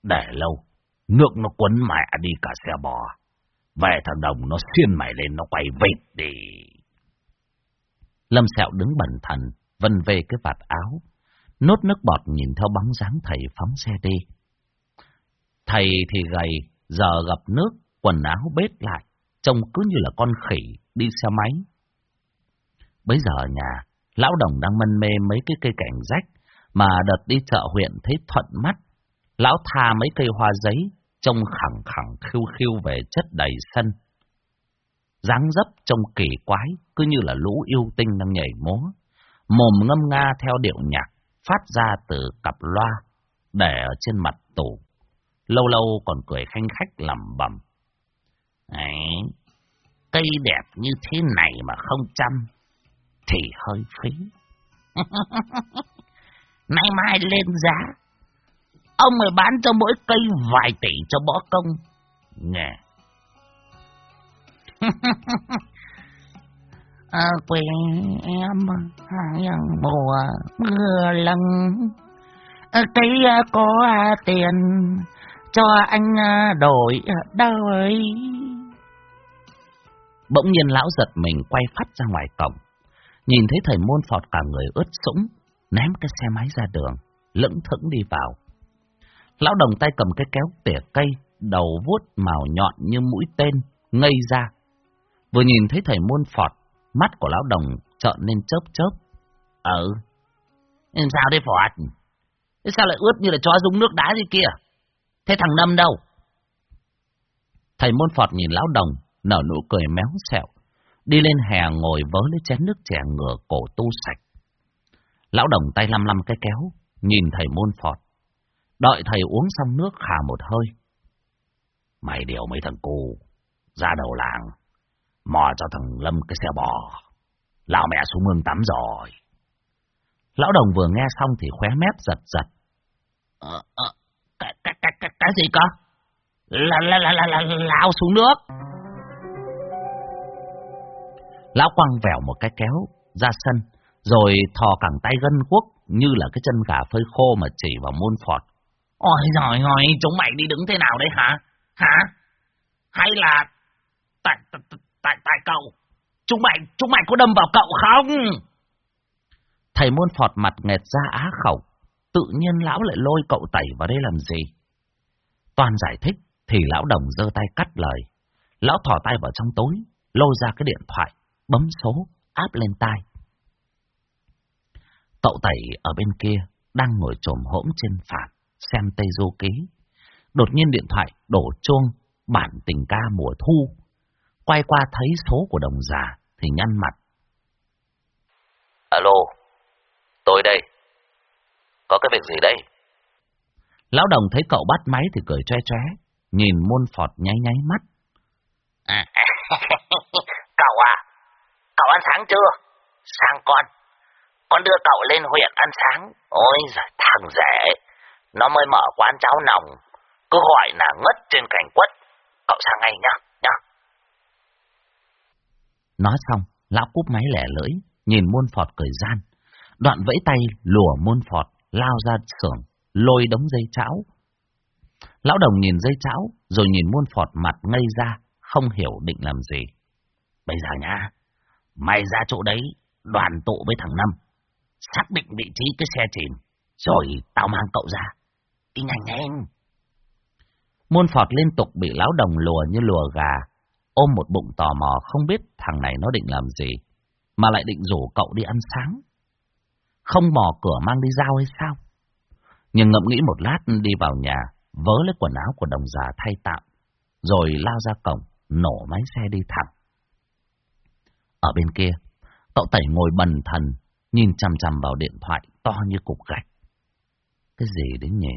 Speaker 2: Để lâu, nước nó quấn mẹ đi cả xe bò. Về thằng Đồng nó xiên mày lên nó quay vịt đi.
Speaker 1: Lâm Sẹo đứng bẩn thần, vân về cái vạt áo, nốt nước bọt nhìn theo bóng dáng thầy phóng xe đi. Thầy thì gầy, giờ gặp nước, quần áo bết lại, trông cứ như là con khỉ đi xe máy. Bây giờ ở nhà, lão đồng đang mân mê mấy cái cây cảnh rách, mà đợt đi chợ huyện thấy thuận mắt. Lão tha mấy cây hoa giấy, trông khẳng khẳng khiêu khiêu về chất đầy sân. dáng dấp trông kỳ quái, cứ như là lũ yêu tinh đang nhảy múa. Mồm ngâm nga theo điệu nhạc, phát ra từ cặp loa, để ở trên mặt tủ. Lâu lâu còn cười khanh khách lẩm bẩm.
Speaker 2: Ấy, cây đẹp như thế này mà không chăm, thì hơi phí. Nay mai lên giá, ông mới bán cho mỗi cây vài tỷ cho bỏ công. Nghe. à, quê em hàng mùa mưa lăng cây có tiền cho anh đổi đời
Speaker 1: bỗng nhiên lão giật mình quay phát ra ngoài cổng nhìn thấy thầy môn phọt cả người ướt sũng ném cái xe máy ra đường lững thững đi vào lão đồng tay cầm cái kéo tỉa cây đầu vuốt màu nhọn như mũi tên ngây ra vừa nhìn thấy thầy môn phọt Mắt của lão đồng trợn lên chớp chớp.
Speaker 2: Ừ. Sao đây Phọt? Thế sao lại ướt như là chó dùng nước đá gì kia? Thế thằng năm đâu?
Speaker 1: Thầy môn Phọt nhìn lão đồng, nở nụ cười méo xẹo. Đi lên hè ngồi vớ lấy chén nước chè ngửa cổ tu sạch. Lão đồng tay lăm lăm cái kéo, nhìn thầy môn phọt. Đợi thầy uống xong nước khả một hơi. Mày điều mấy thằng cu, ra đầu làng, mò cho thằng Lâm cái xe bò. Lão mẹ xuống mương tắm rồi. Lão đồng vừa nghe xong thì khóe mép giật giật.
Speaker 2: Ờ, ờ, cái, cái, cái, cái, cái gì cơ? Là, là, là, là, là, lao xuống nước.
Speaker 1: Lão quăng vẻo một cái kéo ra sân, rồi thò cẳng tay gân quốc như là cái chân gà phơi khô mà chỉ vào môn phọt.
Speaker 2: Ôi giời ơi, chúng mày đi đứng thế nào đấy hả? Hả? Hay là tại tại tại tại cậu? Chúng mày chúng mày có đâm vào cậu không?
Speaker 1: Thầy môn phọt mặt nghẹt ra á khẩu, tự nhiên lão lại lôi cậu tẩy vào đây làm gì? Toàn giải thích thì lão đồng giơ tay cắt lời. Lão thò tay vào trong tối, lôi ra cái điện thoại, bấm số, áp lên tai. Cậu tẩy ở bên kia, đang ngồi trồm hỗn trên phản, xem Tây Du Ký. Đột nhiên điện thoại đổ chuông, bản tình ca mùa thu. Quay qua thấy số của đồng già, thì nhăn mặt.
Speaker 2: Alo, tôi đây. Có cái việc gì đây?
Speaker 1: Lão đồng thấy cậu bắt máy thì cười choe choé, nhìn môn phọt nháy nháy mắt.
Speaker 2: À, cậu ăn sáng chưa? Sáng con. Con đưa cậu lên huyện ăn sáng. Ôi giời, thằng rể. Nó mới mở quán cháo nòng. Cứ gọi là ngất trên cành quất. Cậu sang ngay nhá, nhá.
Speaker 1: Nói xong, lão cúp máy lẻ lưỡi, nhìn muôn phọt cười gian. Đoạn vẫy tay lùa muôn phọt, lao ra xưởng, lôi đống dây cháo. Lão đồng nhìn dây cháo, rồi nhìn muôn phọt mặt ngây ra, không hiểu định làm gì.
Speaker 2: Bây giờ nha, mày ra chỗ đấy, đoàn tụ với thằng Năm. Xác định vị trí cái xe chìm, rồi tao mang cậu ra. Đi nhanh nhanh.
Speaker 1: Muôn phọt liên tục bị lão đồng lùa như lùa gà, ôm một bụng tò mò không biết thằng này nó định làm gì, mà lại định rủ cậu đi ăn sáng. Không mò cửa mang đi giao hay sao? Nhưng ngậm nghĩ một lát đi vào nhà, vớ lấy quần áo của đồng già thay tạm, rồi lao ra cổng, nổ máy xe đi thẳng. Ở bên kia, cậu tẩy ngồi bần thần, nhìn chằm chằm vào điện thoại to như cục gạch. Cái gì đấy nhỉ?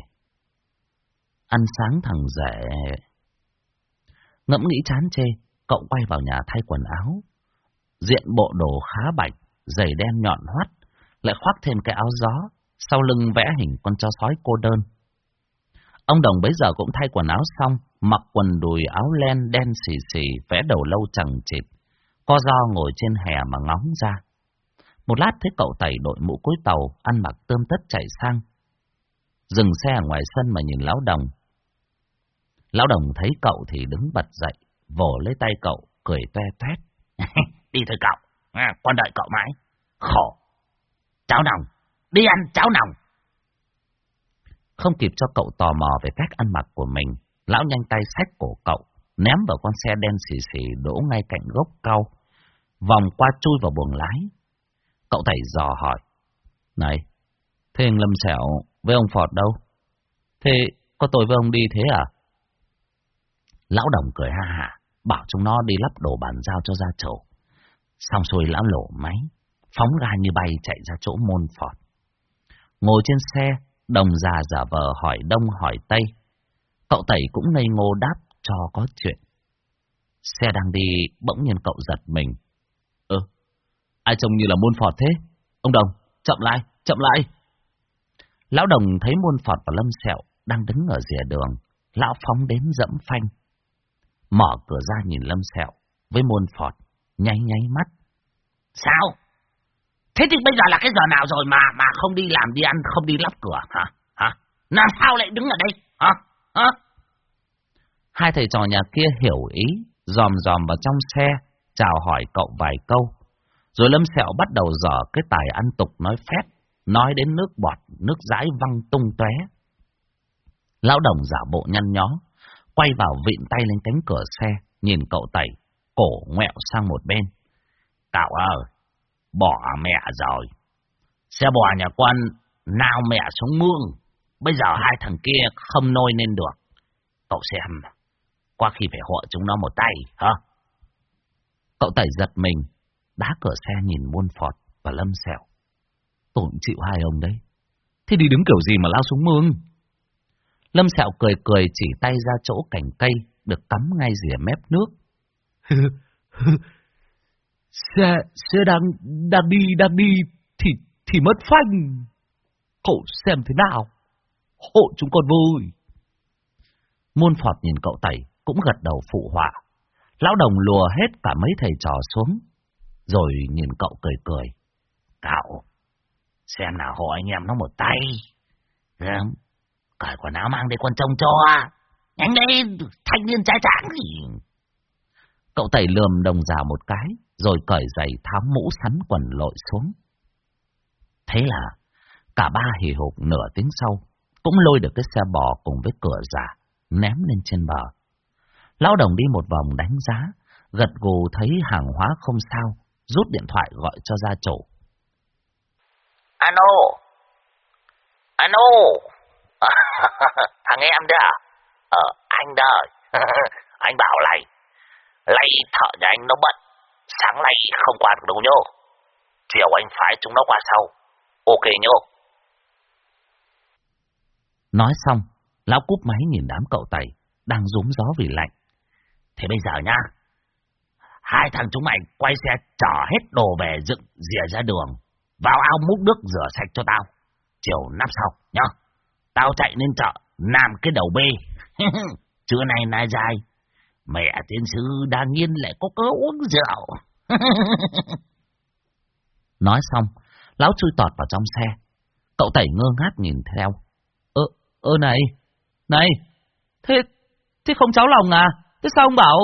Speaker 1: Ăn sáng thằng rể... Ngẫm nghĩ chán chê, cậu quay vào nhà thay quần áo. Diện bộ đồ khá bạch, giày đen nhọn hoắt, lại khoác thêm cái áo gió, sau lưng vẽ hình con chó sói cô đơn. Ông Đồng bấy giờ cũng thay quần áo xong, mặc quần đùi áo len đen xì xì, vẽ đầu lâu chẳng chịt, co do ngồi trên hè mà ngóng ra. Một lát thấy cậu tẩy đội mũ cối tàu, ăn mặc tươm tất chạy sang. Dừng xe ở ngoài sân mà nhìn lão đồng. Lão đồng thấy cậu thì đứng bật dậy, vỗ lấy tay cậu, cười toe toét.
Speaker 2: đi thôi cậu, à, con đợi cậu mãi. Khổ. Cháo nòng, đi ăn cháo nòng.
Speaker 1: Không kịp cho cậu tò mò về cách ăn mặc của mình, lão nhanh tay xách cổ cậu, ném vào con xe đen xì xì đổ ngay cạnh gốc cau, vòng qua chui vào buồng lái. Cậu thầy dò hỏi, Này, thế anh Lâm Sẹo với ông Phọt đâu? Thế có tôi với ông đi thế à? Lão đồng cười ha hả, bảo chúng nó đi lắp đồ bàn giao cho gia chủ. Xong xuôi lão lổ máy, phóng ra như bay chạy ra chỗ môn Phọt. Ngồi trên xe, đồng già giả vờ hỏi đông hỏi tây. Cậu tẩy cũng ngây ngô đáp cho có chuyện. Xe đang đi, bỗng nhiên cậu giật mình. Ai trông như là môn phọt thế? Ông Đồng, chậm lại, chậm lại. Lão Đồng thấy môn phọt và lâm sẹo đang đứng ở rìa đường. Lão phóng đến dẫm phanh. Mở cửa ra nhìn lâm sẹo với môn phọt, nháy nháy mắt.
Speaker 2: Sao? Thế thì bây giờ là cái giờ nào rồi mà mà không đi làm đi ăn, không đi lắp cửa hả? Hả? Làm sao lại đứng ở đây? Hả? Hả?
Speaker 1: Hai thầy trò nhà kia hiểu ý, dòm dòm vào trong xe, chào hỏi cậu vài câu. Rồi Lâm Sẹo bắt đầu dở cái tài ăn tục nói phép, nói đến nước bọt, nước dãi văng tung tóe. Lão đồng giả bộ nhăn nhó, quay vào vịn tay lên cánh cửa xe, nhìn cậu tẩy, cổ ngoẹo sang một bên.
Speaker 2: Cậu ơi, bỏ mẹ rồi. Xe bò nhà con nào mẹ xuống mương, bây giờ hai thằng kia không nôi nên được. Cậu xem, qua khi phải hộ chúng nó một tay, hả?
Speaker 1: Cậu tẩy giật mình, đá cửa xe nhìn muôn phọt và lâm sẹo. Tôi cũng chịu hai ông đấy. Thế đi đứng kiểu gì mà lao xuống mương? Lâm Sẹo cười cười chỉ tay ra chỗ cành cây được cắm ngay rìa mép nước.
Speaker 3: xe, xe đang, đang đi, đang đi, thì, thì mất phanh. Cậu xem thế nào? Hộ chúng con vui.
Speaker 1: Môn Phọt nhìn cậu Tẩy, cũng gật đầu phụ họa. Lão đồng lùa hết cả mấy thầy trò xuống, rồi nhìn cậu cười cười.
Speaker 2: Cậu, xem nào hộ anh em nó một tay. Không? Cởi quần áo mang đi con trông cho. Nhanh lên, thanh niên trai tráng gì.
Speaker 1: Cậu tẩy lườm đồng giả một cái, rồi cởi giày tháo mũ sắn quần lội xuống. Thế là, cả ba hì hục nửa tiếng sau, cũng lôi được cái xe bò cùng với cửa giả, ném lên trên bờ. Lão đồng đi một vòng đánh giá, gật gù thấy hàng hóa không sao, rút điện thoại gọi cho gia chủ.
Speaker 2: Alo, alo, thằng em đó, ờ, anh đây, anh bảo này, lấy thợ nhà anh nó bận, sáng nay không qua được đâu nhô. Chiều anh phải chúng nó qua sau, ok nhô.
Speaker 1: Nói xong, lão cúp máy nhìn đám cậu tẩy, đang rúm gió vì lạnh.
Speaker 2: Thế bây giờ nhá, hai thằng chúng mày quay xe chở hết đồ về dựng rìa ra đường, vào ao múc nước rửa sạch cho tao. Chiều nắp sau nhá. Tao chạy lên chợ, làm cái đầu bê. Trưa nay nay dài, mẹ tiến sư đang nhiên lại có cớ uống rượu.
Speaker 1: Nói xong, lão chui tọt vào trong xe. Cậu tẩy ngơ ngác nhìn theo. Ơ, ơ này, này, thế, thế không cháu lòng à? Thế sao ông bảo...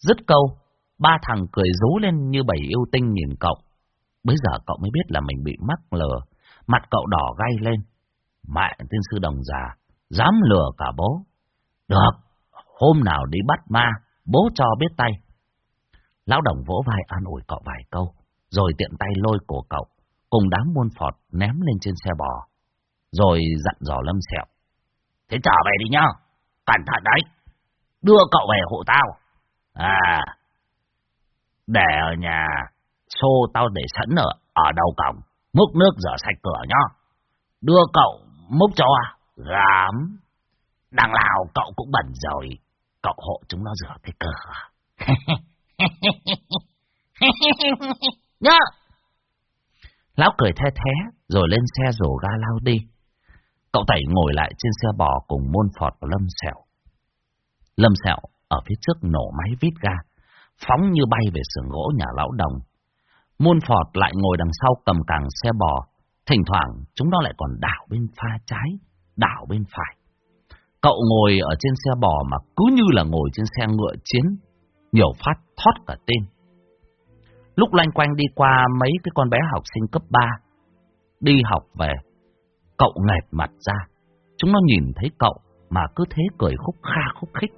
Speaker 1: Dứt câu, ba thằng cười rú lên như bảy yêu tinh nhìn cậu. Bây giờ cậu mới biết là mình bị mắc lừa. Mặt cậu đỏ gay lên. Mẹ tiên sư đồng già, dám lừa cả bố. Được, hôm nào đi bắt ma, bố cho biết tay. Lão đồng vỗ vai an ủi cậu vài câu, rồi tiện tay lôi cổ cậu, cùng đám muôn phọt ném lên trên xe bò. Rồi dặn dò lâm sẹo.
Speaker 2: Thế trở về đi nhá, cẩn thận đấy, đưa cậu về hộ tao. À, để ở nhà, xô tao để sẵn ở, ở đầu cổng, múc nước rửa sạch cửa nhá. Đưa cậu múc cho, à, gám. Đằng nào cậu cũng bẩn rồi, cậu hộ chúng nó rửa cái cửa. Nhá!
Speaker 1: Lão cười the thế, rồi lên xe rổ ga lao đi. Cậu tẩy ngồi lại trên xe bò cùng môn phọt và lâm sẹo. Lâm sẹo ở phía trước nổ máy vít ga, phóng như bay về sườn gỗ nhà lão đồng. Muôn phọt lại ngồi đằng sau cầm càng xe bò, thỉnh thoảng chúng nó lại còn đảo bên pha trái, đảo bên phải. Cậu ngồi ở trên xe bò mà cứ như là ngồi trên xe ngựa chiến, nhiều phát thoát cả tên. Lúc loanh quanh đi qua mấy cái con bé học sinh cấp 3, đi học về, cậu nghẹt mặt ra. Chúng nó nhìn thấy cậu mà cứ thế cười khúc kha khúc khích.